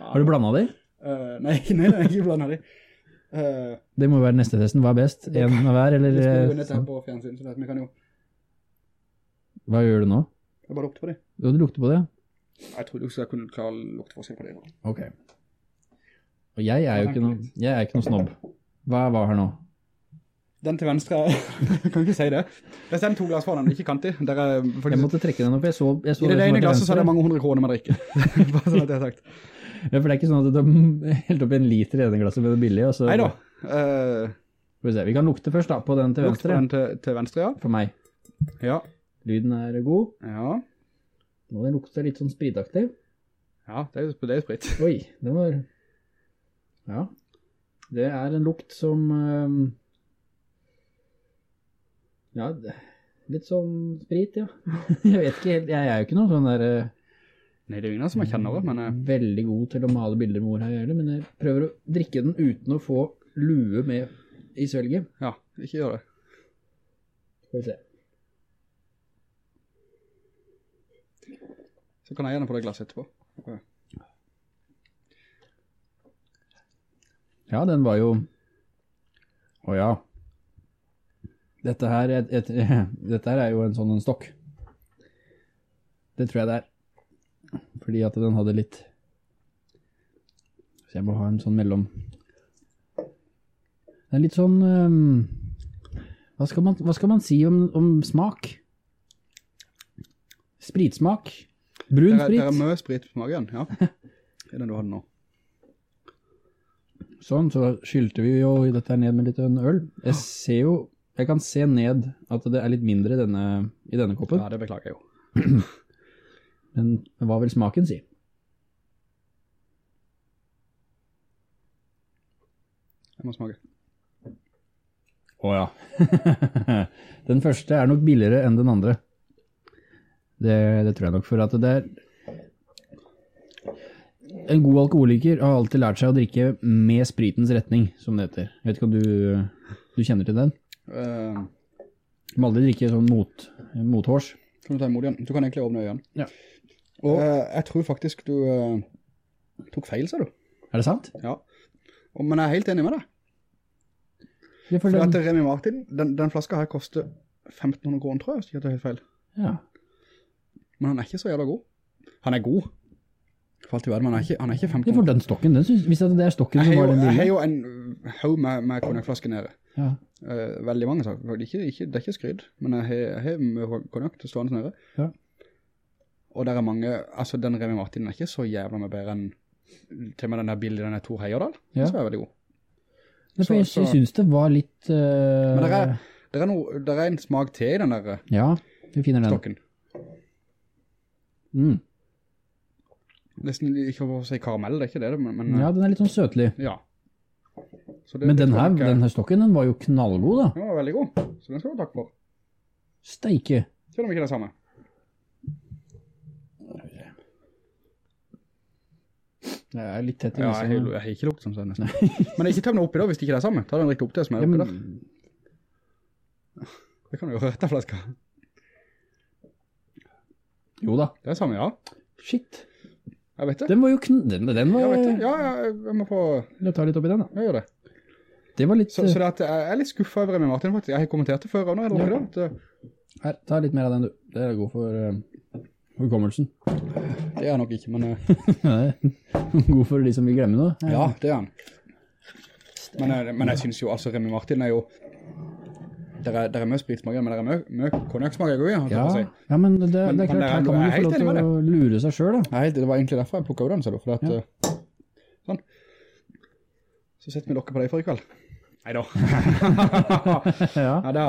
Har du blandet det? Uh, nei, (laughs) nei, nei, ikke blandet det. Uh, Det må jo være neste testen. Hva er best? En av hver, eller... det spiller jo eh, nett på fjernsyn, så vi kan jo, Hva gjør du nå? jeg bare lukter på det. Ja, du lukter på det. Jeg trodde også jeg kunne klare lukteforskjell på det. Nå. Ok. Og jeg er jo ikke noe, jeg er ikke noe snobb. Hva var her nå? Den til venstre, (laughs) jeg kan ikke si det. Det er den to glass foran, ikke kantig. Der er Jeg måtte trekke den opp, jeg så, jeg så I det var ene glasset så er det mange hundre kroner med drikke. (laughs) Bare sånn at jeg har sagt. Ja, for det er ikke sånn at du (laughs) helt opp en liter i ene glasset med det billige, og så... Neida. Uh, vi vi kan lukte først da, på den til venstre. lukt på den til, til venstre, ja. For meg. Ja. Lyden er god. Ja. Nå den lukter litt sånn spritaktig. Ja, det er jo det er sprit. Oi, det var... Ja. Det er en lukt som... ehm, Ja, litt sånn sprit, ja. (laughs) Jeg vet ikke helt, jeg er jo ikke noe sånn der... eh, Nei, det er jo ingen som er kjennere, men Jeg... veldig god til å male bilder med ord her, heller, men jeg prøver å drikke den uten å få lue med i svelget. ja, ikke gjør det. Skal vi se. Så kan jeg gjerne få det glasset etterpå. Ja, den var jo... Å ja. Dette her, et, et, (laughs) dette her er jo en sånn en stokk. Det tror jeg det er. Fordi at den hadde litt... Så jeg må ha en sånn mellom... Det er litt sånn... Um... hva, skal man, hva skal man si om, om smak? Spritsmak? Brun Det (laughs) er, det er sprit? mye sprit på magen, ja. Det er den du hadde nå. Sånn, så skylte vi jo dette her ned med litt øl. Jeg ser jo, jeg kan se ned at det er litt mindre i denne, i denne koppen. Ja, det beklager jeg jo. (clears throat) Men hva vil smaken si? Jeg må smake. Åja. (laughs) den første er nok billigere enn den andre. Det, det tror jeg nok, for at det er... En god alkoholiker har alltid lært seg å drikke med spritens retning, som det heter. Jeg vet ikke om du, du kjenner til den? Uh, Du må aldri drikke sånn mot, mothårs. kan du ta imot igjen? Du kan egentlig åpne øynene. Ja. Og jeg tror faktisk du uh, tok feil, sa du. Er det sant? Ja. Og, men jeg er helt enig med deg. For For den, at Remy Martin, den, den flaska her koster 1500 kroner, tror jeg, hvis jeg tar helt feil. ja. Men han er ikke så jævla god. Han er god. For alt i verden, men han er ikke, han er ikke Ja, 1500 for den stokken, den synes, hvis det er stokken som var den den jeg har jo en haug med, med konjakflaske nede. Ja. Uh, veldig mange saker. Det, er ikke, ikke, det er ikke skryd, men jeg har, med konjak til stående nede. Ja. Og der er mange, altså den Remy Martin er ikke så jævla med bedre enn til og med den der bilden, den er Thor Heierdal, Ja. Den er veldig god. Men for jeg så- synes det var litt... Uh... Men det er, det er, det er en smak til i den der eh, Ja, vi finner den. stokken. Mm. Nesten ikke å si karamell, det er ikke det, men, men Ja, den er litt sånn søtlig. ja. Så det- Men den her, ikke- den her stokken, den var jo knallgod da. Den var veldig god, så den skal du ha takk for. Steike. Selv om ikke det er samme. Jeg er litt tett i Ja, nesen. har- jeg har ikke lukt som sånn nesten. Men ikke tøm oppi da, hvis det ikke er det samme. Ta den riktig opp til som er Ja, oppi der. Det kan du gjøre etter flaska. Jo da. Det er samme, ja. Shit. Jeg vet det. Den var jo kn... Den, den var... Jeg vet det. Ja, ja, jeg må få... Jeg ta litt opp i den da. Jeg gjør det. Det var litt... Så, så det at jeg er litt skuffet over Remy Martin, faktisk. Jeg har kommentert det før, og nå er det oppi det. Her, ta litt mer av den du. Det er god for uh, hukommelsen. eh, (laughs) Det er nok ikke, men... (laughs) Uh... god for de som vil glemme noe. Ja, det er han. Men, men jeg synes jo, altså, Remy Martin er jo... Det er, der er mye spritsmak, men det er mye, mye konjakksmak jeg går i, Ja, si. ja, men det, det Men- er klart, det er- her kan man jo få lov til å lure seg selv da. Nei, det var egentlig derfor jeg over den, ser du, for at... Ja. eh, Sånn. Så setter vi lokket på deg for i kveld. Neida. (laughs) ja. ja, da.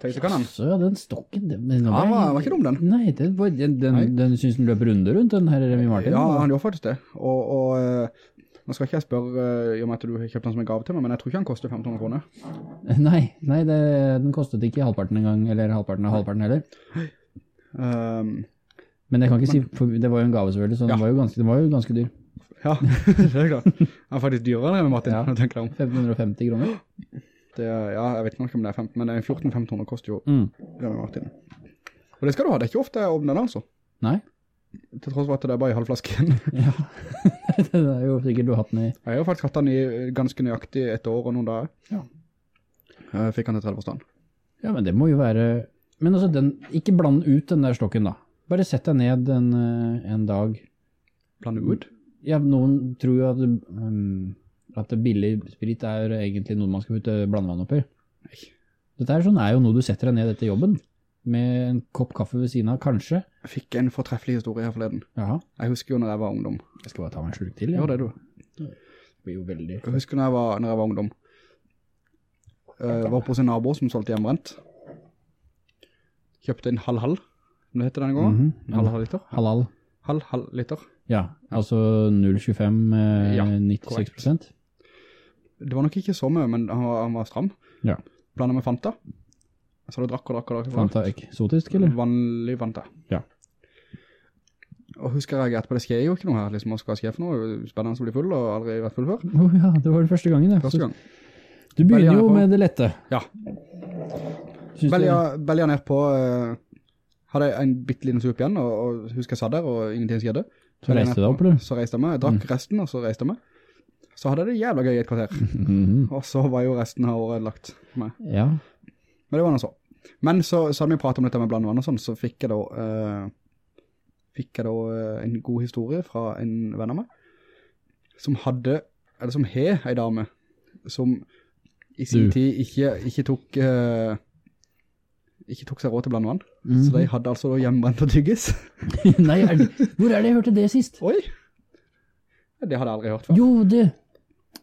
Tøyse kan han. Så ja, den stokken, den, den nå Ja, var- var ikke dum, den. Nei, den, den, den, den synes den løper runde rundt, den her Remy Martin. Ja, han gjør faktisk det. Og, og eh, nå skal ikke jeg spørre eh, i og med at du har kjøpt den som en gave til meg, men jeg tror ikke han koster 1500 kroner. (laughs) Nei, nei det, den kostet ikke halvparten en gang, eller halvparten av halvparten heller. Um, Men jeg kan ikke si, for det var jo en gave selvfølgelig, så den, var, ganske, den var jo ganske dyr. ja, (laughs) det er klart. Den er faktisk dyrere enn Martin, Ja. når jeg tenker om. 1550 kroner. Det, ja, jeg vet ikke om det er 15, men det er 14-1500 koster jo Mm. Remy Martin. Og det skal du ha, det er ikke ofte jeg åpner den altså. Nei? Til tross for at det er bare i halv flaske igjen. (laughs) Ja. det er jo sikkert du har hatt den i... Jeg har jo faktisk hatt den i eh, ganske nøyaktig et år og noen dager. Ja. Jeg fikk den til 30 stand. Ja, men det må jo være... Men altså, den, ikke bland ut den der stokken da. Bare sett deg ned en, eh, en dag. Blande ut. Ja, noen tror jo at, um, at billig sprit er egentlig noe man skal putte blandevann oppi. Dette er, sånn, er jo noe du setter deg ned etter jobben, med en kopp kaffe ved siden av, kanskje. Fikk en fortreffelig historie her forleden. Jaha, Jeg husker jo når jeg var ungdom. jeg skal bare ta meg en slurk til. Ja. Gjør det du. Det blir jo veldig... Jeg husker når jeg var, når jeg var ungdom. Uh, var på sin nabo som solgte hjemrent Kjøpte en halv-halv, om det heter denne gangen. Mm -hmm. halv-halv liter. Halal. Halv-halv liter. Ja, altså 0,25, eh, Ja, 96 prosent. Det var nok ikke så mye, men han var, han var stram. Ja. Blandet med Fanta. Så du drakk og drakk og drakk. Fanta eksotisk, eller? Vanlig Fanta. Ja. Og husker jeg reagerte på det skjer jo ikke noe her, liksom, hva skal skje for noe? Spennende å bli full, og aldri vært full før. Å ja, det var det første gangen, det. Første Så gang. Du begynner jo med det lette. Ja. Velger Belja, belja ned på, uh, hadde en bitteliten sup igjen, og, og husker jeg satt der, og ingenting skjedde. Så reiste jeg du deg opp, du? Så reiste jeg meg, jeg drakk resten, og så reiste jeg meg. Så hadde jeg det jævla gøy i et kvarter. (laughs) Mhm. Og så var jo resten av året lagt meg. Ja, Men det var noe så. Men så, så hadde vi pratet om dette med blandevann og sånn, så fikk jeg da, uh, fikk jeg da uh, en god historie fra en venn av meg, som hadde, eller som he en dame, som i sin Du. tid ikke, ikke tok, Uh, ikke tok seg råd til blandevann. Mhm. Så de hadde altså hjemmebrent og tyggis. (laughs) Nei, er det, hvor er det jeg hørte det sist? Oi! Det hadde jeg aldri hørt før. Jo, det,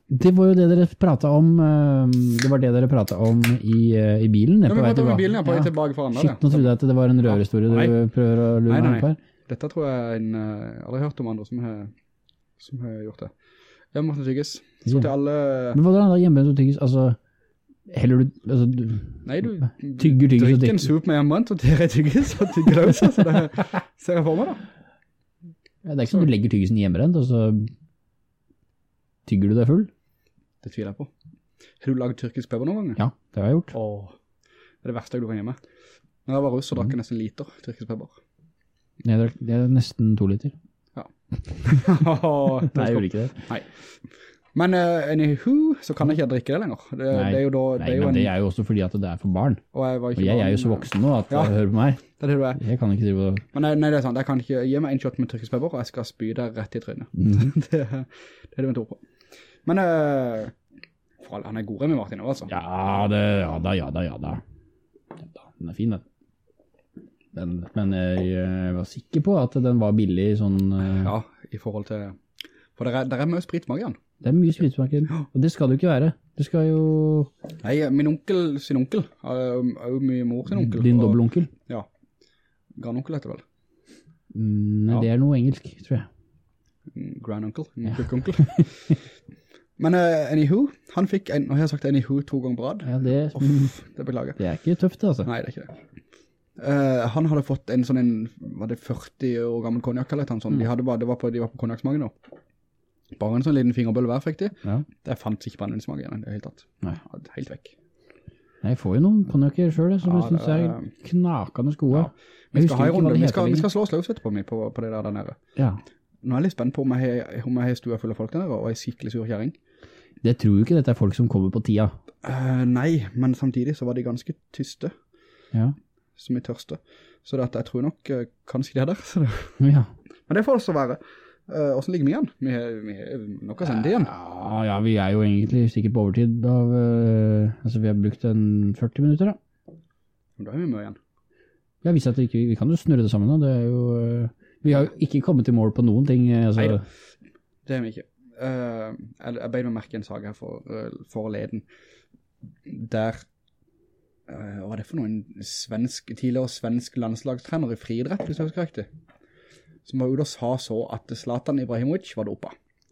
det var jo det dere pratet om, eh, det var det dere prata om i, eh, i bilen. Ja, på vi pratet om i bilen, ja, på vei tilbake for andre. Shit, nå trodde jeg at det var en røverhistorie du prøver å lure meg på her. Dette tror jeg en, eh, jeg har aldri hørt om andre som har, som har gjort det. Jeg måtte tyggis. Så til alle... Men hvordan da hjemmebrent og tyggis? Altså, heller du, altså, du Nei, du tygger tyggis og drikker en sup med hjemmebrent og ter i tyggis og tygger løs, altså det ser jeg for meg da. Ja, det er ikke sånn du legger tyggisen hjemmebrent, og så tygger du deg full. Det tviler jeg på. Har du laget tyrkisk pepper noen ganger? Ja, det har jeg gjort. Åh, det er det verste jeg kan gjøre med. Når jeg var russ, så drakk jeg nesten en liter tyrkisk pepper. Det er nesten to liter. Ja. (laughs) Nei, jeg gjorde ikke det. Nei. Men uh, anywho, så kan jeg ikke drikke det lenger. Det, Nei, det er jo da, det Nei, er jo men en, det er jo også fordi at det er for barn. og jeg var Og jeg er jo så voksen nå at Ja. hør på meg. Det er det du. Jeg kan ikke drive og... Men nei, nei, det er sant, jeg kan ikke gi meg en shot med tyrkisk pepper, og jeg skal spy deg rett i trynet. Mm. (laughs) det, det er det vi tror på. Men, uh, alle, han er god med Martin også, altså. Ja, det, ja da, ja da, ja da. Den er fin, den. den. Men jeg jeg, var sikker på at den var billig sånn... Uh, Ja, i forhold til... For det er, er mye spritsmak igjen. Det er mye spritsmak i den, og det skal det jo ikke være. Det skal jo... Nei, min onkel sin onkel, er jo mye mor sin onkel. Din dobbelonkel. Ja, grandonkel heter det vel. Mm, nei, Ja. det er noe engelsk, tror jeg. Mm, Grandonkel, en kukkonkel. (laughs) Men uh, anywho, han fikk en, og jeg har sagt anywho to ganger på rad. Ja, det, Off, det beklager det er ikke tøft, altså. Nei, det er ikke det. Uh, han hadde fått en sånn en, var det 40 år gammel kognak, eller noe sånt? Mm. De, hadde bare, det var på, de var på konjaksmagen nå. Bare en sånn liten fingerbølle hver fikk de. Ja. Det fanns ikke brennevinsmag igjen det er helt tatt. Nei. Helt vekk. Nei, Jeg får jo noen konjakker selv, som Ja, jeg synes er er- knakende gode. Ja. Vi skal, ha en runde, vi skal, vi skal slå oss løs vet på, på, på det der der nede. Ja, Nå er jeg litt spennende på om jeg har, om jeg har stua full av folk der nede, og jeg skikkelig sur kjæring. Det tror jo ikke dette er folk som kommer på tida. Uh, nei, men samtidig så var de ganske tyste, Ja, som i tørste. Så det at jeg tror nok uh, kanskje de er der. Så det, ja. men det får også være. Uh, hvordan ligger vi igjen? Vi har, nok å sende igjen. Ja, ja, vi er jo egentlig sikkert på overtid av, uh, altså vi har brukt en 40 minutter da. Da er vi med igjen. Ja, vi ikke, vi kan jo snurre det sammen da, det er jo, eh, vi har jo ikke kommet til mål på noen ting, eh, altså. Nei, Det er vi ikke. Uh, jeg, jeg med merke en sak her for, uh, forleden. der, uh, hva var det for noen svensk, tidligere svensk landslagstrener i friidrett, hvis jeg husker riktig, som var ute og sa så at Zlatan Ibrahimovic var dopa.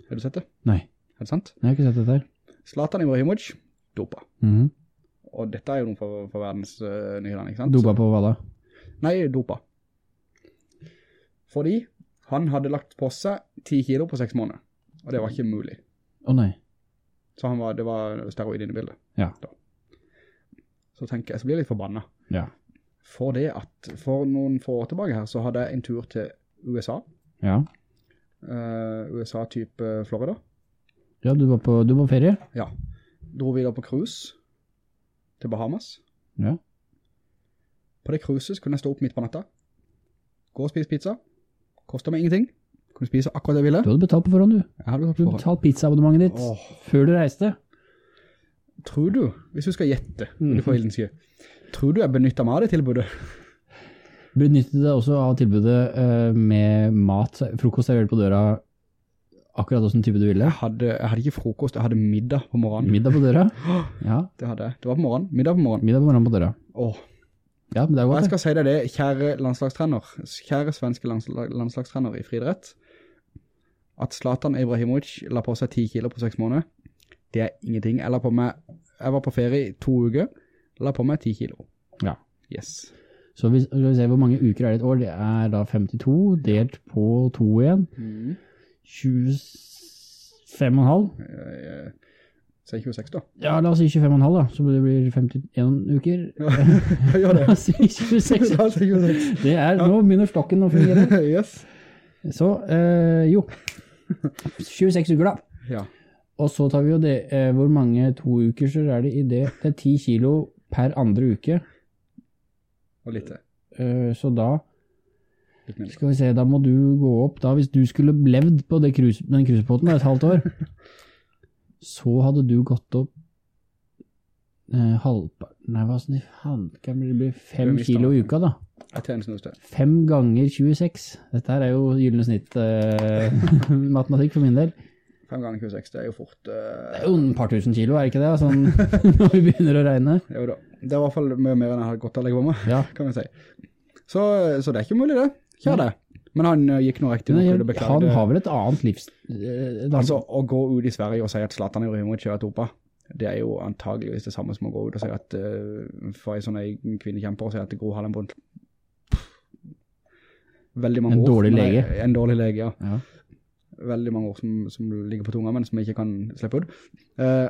Har du sett det? Nei, Er det sant? jeg har ikke sett det der. Zlatan Ibrahimovic, dopa. Mhm. Og dette er jo noe for, for verdens uh, nyhetene, ikke sant? Dopa på hva da? Nei, dopa. Fordi han hadde lagt på seg 10 kilo på 6 måneder, og det var ikke mulig. Å nei. Så han var, det var steroid inne i bildet. Ja. Da. Så tenker jeg, så blir jeg litt forbannet. Ja. For det at, for noen få år tilbake her, så hadde jeg en tur til USA. Ja. Uh, USA type Florida. Ja, du var på, du var på ferie? Ja. Dro vi da på cruise til Bahamas. Ja. På det cruiset kunne jeg stå opp midt på natta, gå og spise pizza, koster meg ingenting, kunne spise akkurat det jeg ville. Du hadde betalt på forhånd, du. Jeg hadde Du gått hadde for. betalt pizzaabonnementet ditt Åh, før du reiste. tror du, hvis du skal gjette, mm. du får ilden tror du jeg benyttet meg av det tilbudet? Benyttet deg også av tilbudet eh, med mat, frokost servert på døra, akkurat hvordan type du ville. Jeg hadde, jeg hadde ikke frokost, jeg hadde middag på morgenen. Middag på døra. (gasps) Ja, Det hadde jeg. Det var på morgenen, middag på morgenen. middag på morgenen på døra. Åh, Ja, men det er og jeg godt det. skal si deg det, kjære landslagstrener, kjære svenske landslagstrener i friidrett, at Zlatan Ibrahimovic la på seg 10 kilo på 6 måneder, det er ingenting. Jeg, på meg, jeg var på ferie i to uker, la på meg 10 kilo. Ja. Yes. Så vi skal vi se hvor mange uker er det et år. Det er da 52 delt på 2 igjen. Mm. 25,5. Eh, Si 26 da. Ja, la oss si 25,5 da, så det blir 51 uker. (laughs) Ja, gjør det. (laughs) La oss si 26. La oss si 26. Det er, nå begynner stokken å fungere. (laughs) yes. Så, øh, jo, 26 uker da. Ja. Og så tar vi jo det, eh, hvor mange to uker så er det i det, det er 10 kilo per andre uke. Og litt til. Eh, så da, skal vi se, da må du gå opp, da hvis du skulle levd på det krus, den cruisebåten et halvt år, (laughs) så hadde du gått opp eh, halvparten nei hva sånn, faen, blir det fem kilo i uka da. Fem ganger 26. Dette her er jo gyllene snitt eh, (laughs) for min del. 5 ganger 26, det er jo fort... Det eh, er jo en par tusen kilo, er det ikke det? Sånn, (laughs) når vi begynner å regne. jo da. Det er i hvert fall mye mer enn jeg har gått til å legge på meg, Ja. (laughs) kan vi si. Så, så det er ikke mulig det. Kjør det. Men han eh, gikk nå riktig nok, jeg, og det han har vel et annet livs... eh, et annet- Altså, å gå ut i Sverige og si at Zlatan Ibrahimovic kjører topa, opa, det er jo antageligvis det samme som å gå ut og si at, uh, for en sånn egen kvinnekjemper, og si at Gro Harlem Brundtland veldig mange En ord. dårlig lege. En dårlig lege, ja. Ja. Veldig mange ord som, som ligger på tunga, men som jeg ikke kan slippe ut. Uh,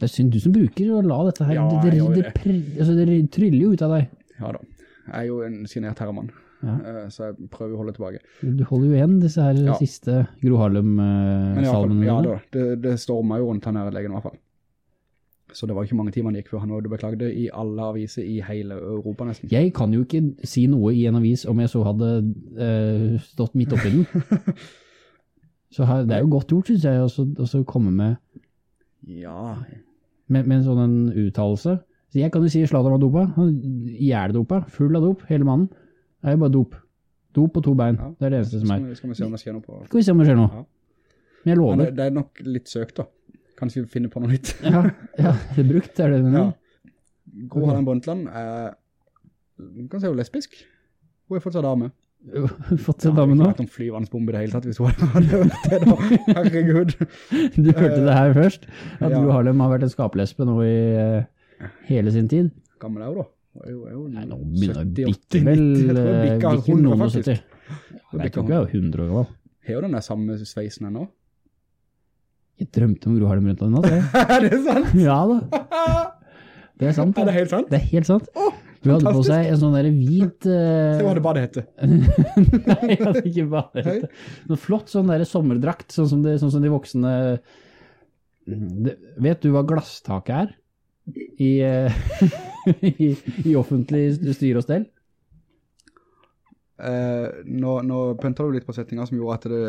Det er synd du som bruker å la dette her, Ja, det, det, det, altså, det tryller jo ut av deg. ja da. Jeg er jo en sinert herremann, Ja. eh, så jeg prøver å holde tilbake. Du holder jo igjen disse her siste Gro Harlem-salmene. ja da, det, det stormer jo rundt han her legen i hvert fall. Så det var ikke mange timer han gikk før han beklagde i alle aviser i hele Europa nesten. Jeg kan jo ikke si noe i en avis om jeg så hadde uh, stått midt oppi den. (laughs) Så her, det er jo godt gjort, synes jeg, også, også komme med, Ja, med, med en sånn uttalelse. Så jeg kan jo si Zlatan var dopa, han hjerdopa, full av dop, hele mannen. Det er jo bare dop. Dop på to bein, Ja. det er det eneste som er. vi, skal vi se om det skjer noe på... Skal vi se om det skjer noe. Ja. Men jeg Men lover. det, det er nok litt søkt da. Kanskje vi finner på noe nytt. (laughs) Ja, ja, det er brukt, er det det du Ja. Gro Harlem Brundtland er, du kan si hun lesbisk. Hun er fortsatt dame. Fått seg dame nå. Ikke vært om flyvende i det hele tatt, hvis hun hadde vært det (laughs) da. Herregud. Du hørte det her først, at Ja. Gro Harlem har vært en skaplesbe nå i uh, hele sin tid. Gammel er hun da. Hun er jo, Nei, nå begynner 70, det 80, bikke vel, 90, jeg tror hun eh, bikker bikker 100 faktisk. 70. Ja, jeg tror ikke hun er 100 år gammel. Har jo den der samme sveisen ennå. Jeg drømte om Gro Harlem Brundtland nå, natt. (laughs) er det sant? (laughs) Ja da, (laughs) det er sant. Er det helt sant? det er helt sant. Hun hadde på seg en sånn der hvit... Uh... Se hva det bare det heter. Nei, jeg hadde ikke bare Hei. Noe flott sånn der sommerdrakt, sånn som, de, sånn som de voksne... De, vet du hva glasstaket er? I, uh, i, i offentlig styre og stell? Uh, nå, nå pønter du litt på setninger som gjorde at det,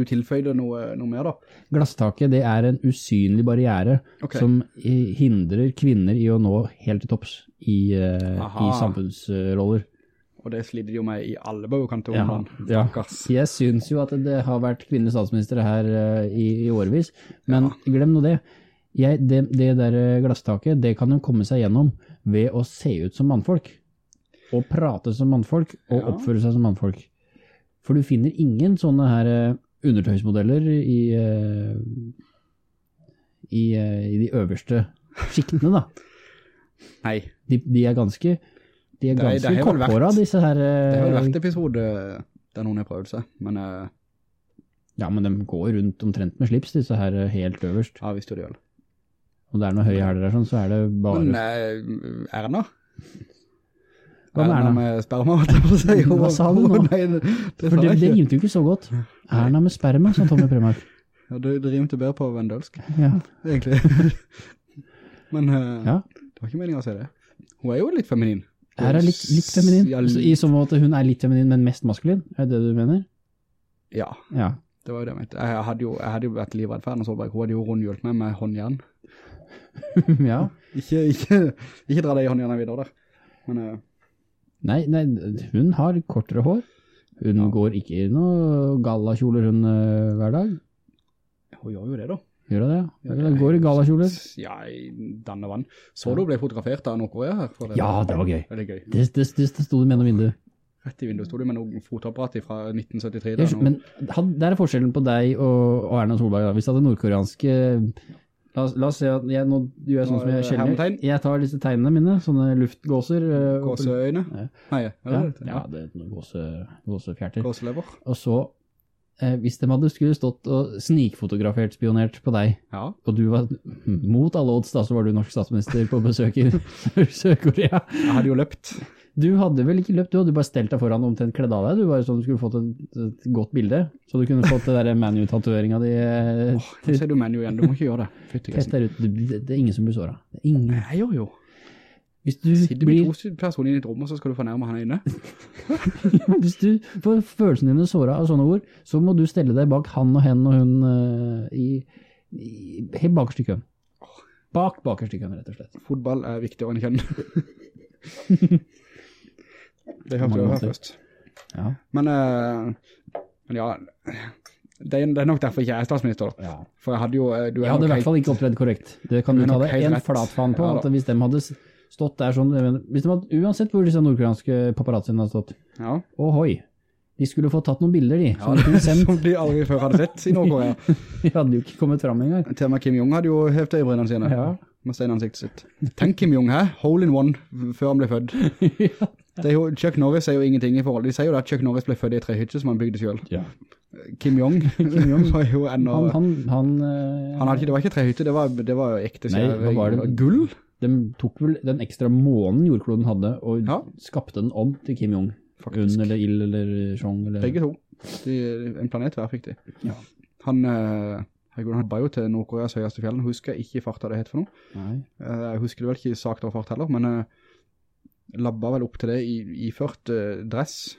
du tilføyde noe, noe mer da. Glasstaket, det er en usynlig barriere okay. som eh, hindrer kvinner i å nå helt til topps i, eh, i samfunnsroller. Og det sliter de jo med i alle baukanter Ja, ja. Jeg synes jo at det har vært kvinnelige statsminister her uh, i, i årevis, men glem nå det. jeg, det, det der glasstaket, det kan jo komme seg gjennom ved å se ut som mannfolk. Og prate som mannfolk, og Ja. oppføre seg som mannfolk. For du finner ingen sånne her undertøysmodeller i, eh, i, eh, i de øverste skiktene, da. (laughs) Nei, De, de er ganske, de er Det er- det ganske har korthåra, disse her. eh, det har vel vært episode der noen har prøvd seg, men Ja, men de går rundt omtrent med slips, disse her helt øverst. ja, visst gjør det vel. Og det er noe høye hæler der, sånn, så er det bare Men Erna? Hva med Erna? med sperma. Hva sa du nå? Nei, det, det For det, det rimte jo ikke så godt. Erna med sperma, sa Tommy Primark. (laughs) Ja, det, det rimte bedre på vendølsk, Ja. egentlig. (laughs) Men uh, ja. det var ikke meningen å si det. Hun er jo litt feminin. Her er litt, litt feminin. Ja, litt. I så måte hun er litt feminin, men mest maskulin. Er det det du mener? ja, Ja. det var jo det jeg mente. Jeg hadde jo, jeg hadde jo vært livredd for Erna Solberg. Hun hadde jo rundhjulpet meg med håndjern. (laughs) ja. Ikke, ikke, ikke dra det i håndjernet videre der. Men eh, Nei, nei, hun har kortere hår. Hun går ikke i noen gallakjoler hun øh, hver dag. hun gjør jo det da. Gjør det? Ja, Hun går i gallakjoler. Ja, i denne vann. Så du ble fotografert av Nordkorea her? For Ja, det var gøy. Veldig gøy. Det, det, det, det sto det med noen vindu. Rett i vinduet stod du med noen fotoapparat fra 1973. Da, Men der er forskjellen på deg og, og Erna Solberg. Hvis det hadde nordkoreanske La oss, la oss si at jeg, nå gjør jeg sånn som jeg hermetegn. Jeg tar disse tegnene mine, sånne luftgåser. øh, Gåseøyne? Ja. Nei, ja, ja, det er noen gåse, gåsefjerter. Gåselever. Og så, eh, hvis de hadde skulle stått og snikfotografert, spionert på deg, Ja. og du var mot alle odds, da så var du norsk statsminister på besøk i (laughs) Sør-Korea. Jeg hadde jo løpt. Du hadde vel ikke løpt, du hadde bare stelt deg foran og omtrent kledd av deg, du bare sånn du skulle fått et, et godt bilde, så du kunne fått det der ManU-tatoveringa di. eh, Nå ser du ManU igjen, du må ikke gjøre det. (laughs) Test der ute, det, det er ingen som blir ingen. Jeg gjør jo. Hvis du Sitter med blir, to personer i et rom, og så skal du fornærme han inne. (laughs) hvis du får følelsene dine såret av sånne ord, så må du stelle deg bak han og hen og hun uh, i, i, helt bakerst i køen. Bak bakerst i køen, rett og slett. Fotball er viktigere enn kjønn. (laughs) det hørte jeg her først. Ja. Men, uh, men ja, det er, det er nok derfor ikke jeg er statsminister. ja. For jeg hadde jo... eh, Du Jeg hadde i hvert fall ikke opptredd korrekt. Det kan Du ta deg en flat flatfaen på, Ja at hvis de hadde stått der sånn, hvis de hadde, uansett hvor disse nordkoreanske paparazziene hadde stått, Ja, ohoi, de skulle få tatt noen bilder de, ja (laughs) som de sendt. som de aldri før hadde sett i Nordkorea. (laughs) De hadde jo ikke kommet fram engang. Til og med Kim Jong hadde jo hevet øyebrynene sine Ja. med steinansiktet sitt. Tenk Kim Jong her, hole in one før han ble født. (laughs) Er jo, Chuck Norris er jo ingenting i forhold. De sier jo at Chuck Norris ble født i tre hytter som han bygde selv. Ja. Kim Jong, (laughs) Kim Jong var jo enda... Han, Han, han, han, eh, hadde ikke, det var ikke tre hytter, det var, det var ekte Nei, hva var det? Gull? de tok vel den ekstra månen jordkloden hadde, og Ja. skapte den om til Kim Jong. Faktisk. Un eller ill eller sjong eller... Begge to. De, en planet hver fikk de. Ja. Han, eh, herregud, han ba jo til Nordkoreas høyeste fjell. Jeg husker ikke fart farta det het for noe. Nei. Eh, Jeg husker det vel ikke sagt av fart heller, men labba vel opp til det i, i ført eh, dress.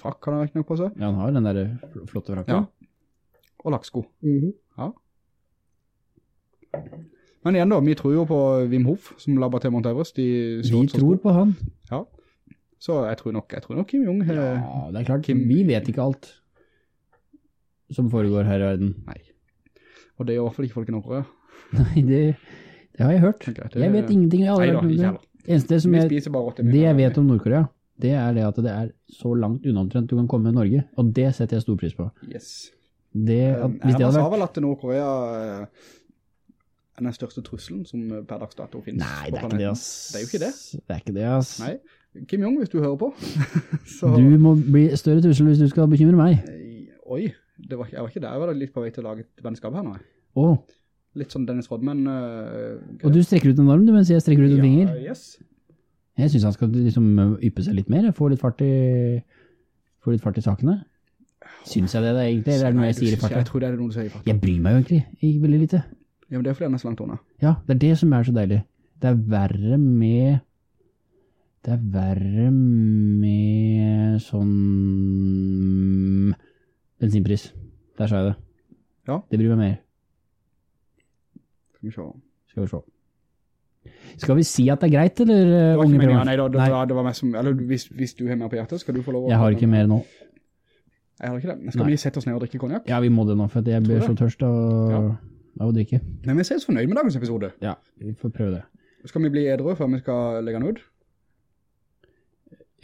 Frakk har han ikke nok på seg. Ja, han har den der flotte flotte Ja. frakken. Og lakksko. Ja. Men igjen da, vi tror jo på Wim Hof, som labba til Mount Everest De Vi tror på han. Ja. Så jeg tror nok, jeg tror nok Kim Jong. eh, Ja, det er klart, Kim- vi vet ikke alt som foregår her i verden. Nei. Og det er i hvert fall ikke folk i Norge. Nei, det, det har jeg hørt. Okay, jeg. Det- Jeg vet ingenting. Jeg har aldri hørt noe ikke om heller. det. Eneste som jeg, spiser bare 80 det jeg vet om Nordkorea, det er det at det er så langt unna omtrent du kan komme i Norge, og det setter jeg stor pris på. Yes. Det, at, hvis det hadde sa vært... vel at Nordkorea eh, er den største trusselen som eh, per dags dato finnes Nei, det er ikke det, ass. Det er jo ikke det. Det er ikke det, ass. Nei. Kim Jong, hvis du hører på. (laughs) så, Du må bli større trussel hvis du skal bekymre meg. Oi, det var, jeg var ikke der. Jeg var litt på vei til å lage et vennskap her nå. Åh. Åh, Litt sånn Dennis Rodman. Uh, og du strekker ut en arm, du, mens jeg strekker ut en finger. yes. Jeg synes han skal liksom yppe seg litt mer, få litt fart i, få litt fart i sakene. Synes jeg det, da, egentlig, eller er det noe jeg sier i farta? Jeg tror det er noe du sier i farta. Jeg bryr meg jo egentlig, ikke veldig lite. Ja, men det er fordi han er så langt unna. Ja, det er det som er så deilig. Det er verre med Det er verre med sånn bensinpris. Der sa jeg det. Ja. Det bryr meg mer. Skal vi se. Skal vi se. Skal vi si at det er greit, eller? Det var ikke meningen, nei, da, det, Nei, det var meg som, eller hvis, hvis du har mer på hjertet, skal du få lov å... jeg har ikke mer nå. Jeg har ikke det. Skal Nei. vi sette oss ned og drikke konjakk? Ja, vi må det nå, for jeg blir så tørst. av, Ja. av å drikke. Men vi ser oss fornøyd med dagens episode. Ja, vi får prøve det. Skal vi bli edru før vi skal legge den ut?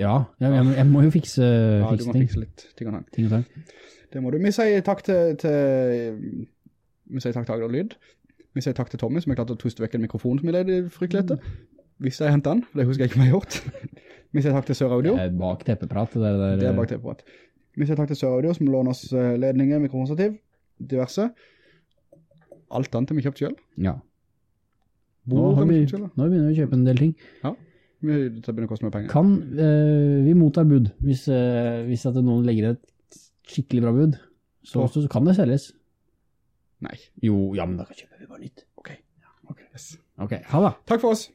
Ja, jeg, jeg, jeg må jo fikse, Ja, du må ting. fikse litt ting og tang. ting og tang. Det må du. Vi sier takk til, til vi sier takk til Agder Lyd. Vi sier takk til Tommy som har klart å tuste vekk en mikrofon som vi leide fryktelig etter. Hvis jeg hentet den, for det husker jeg ikke om jeg har gjort. (laughs) Vi sier takk til Sør Audio. Det er bak teppeprat, det der. Det er bakteppeprat. Vi sier takk til Sør Audio som låner oss eh, ledninger, mikrofonstativ, diverse. Alt annet har vi kjøpt selv. Ja. Nå har vi, nå begynner vi å kjøpe en del ting. Ja, vi, det begynner å koste mer penger. Kan, eh, vi mottar bud, hvis, eh, hvis noen legger et skikkelig bra bud, så, så, kan det selges. Nei. Jo, ja, men da kjøper vi bare nytt. Ok. Yes. Ok, ha det. Takk for oss.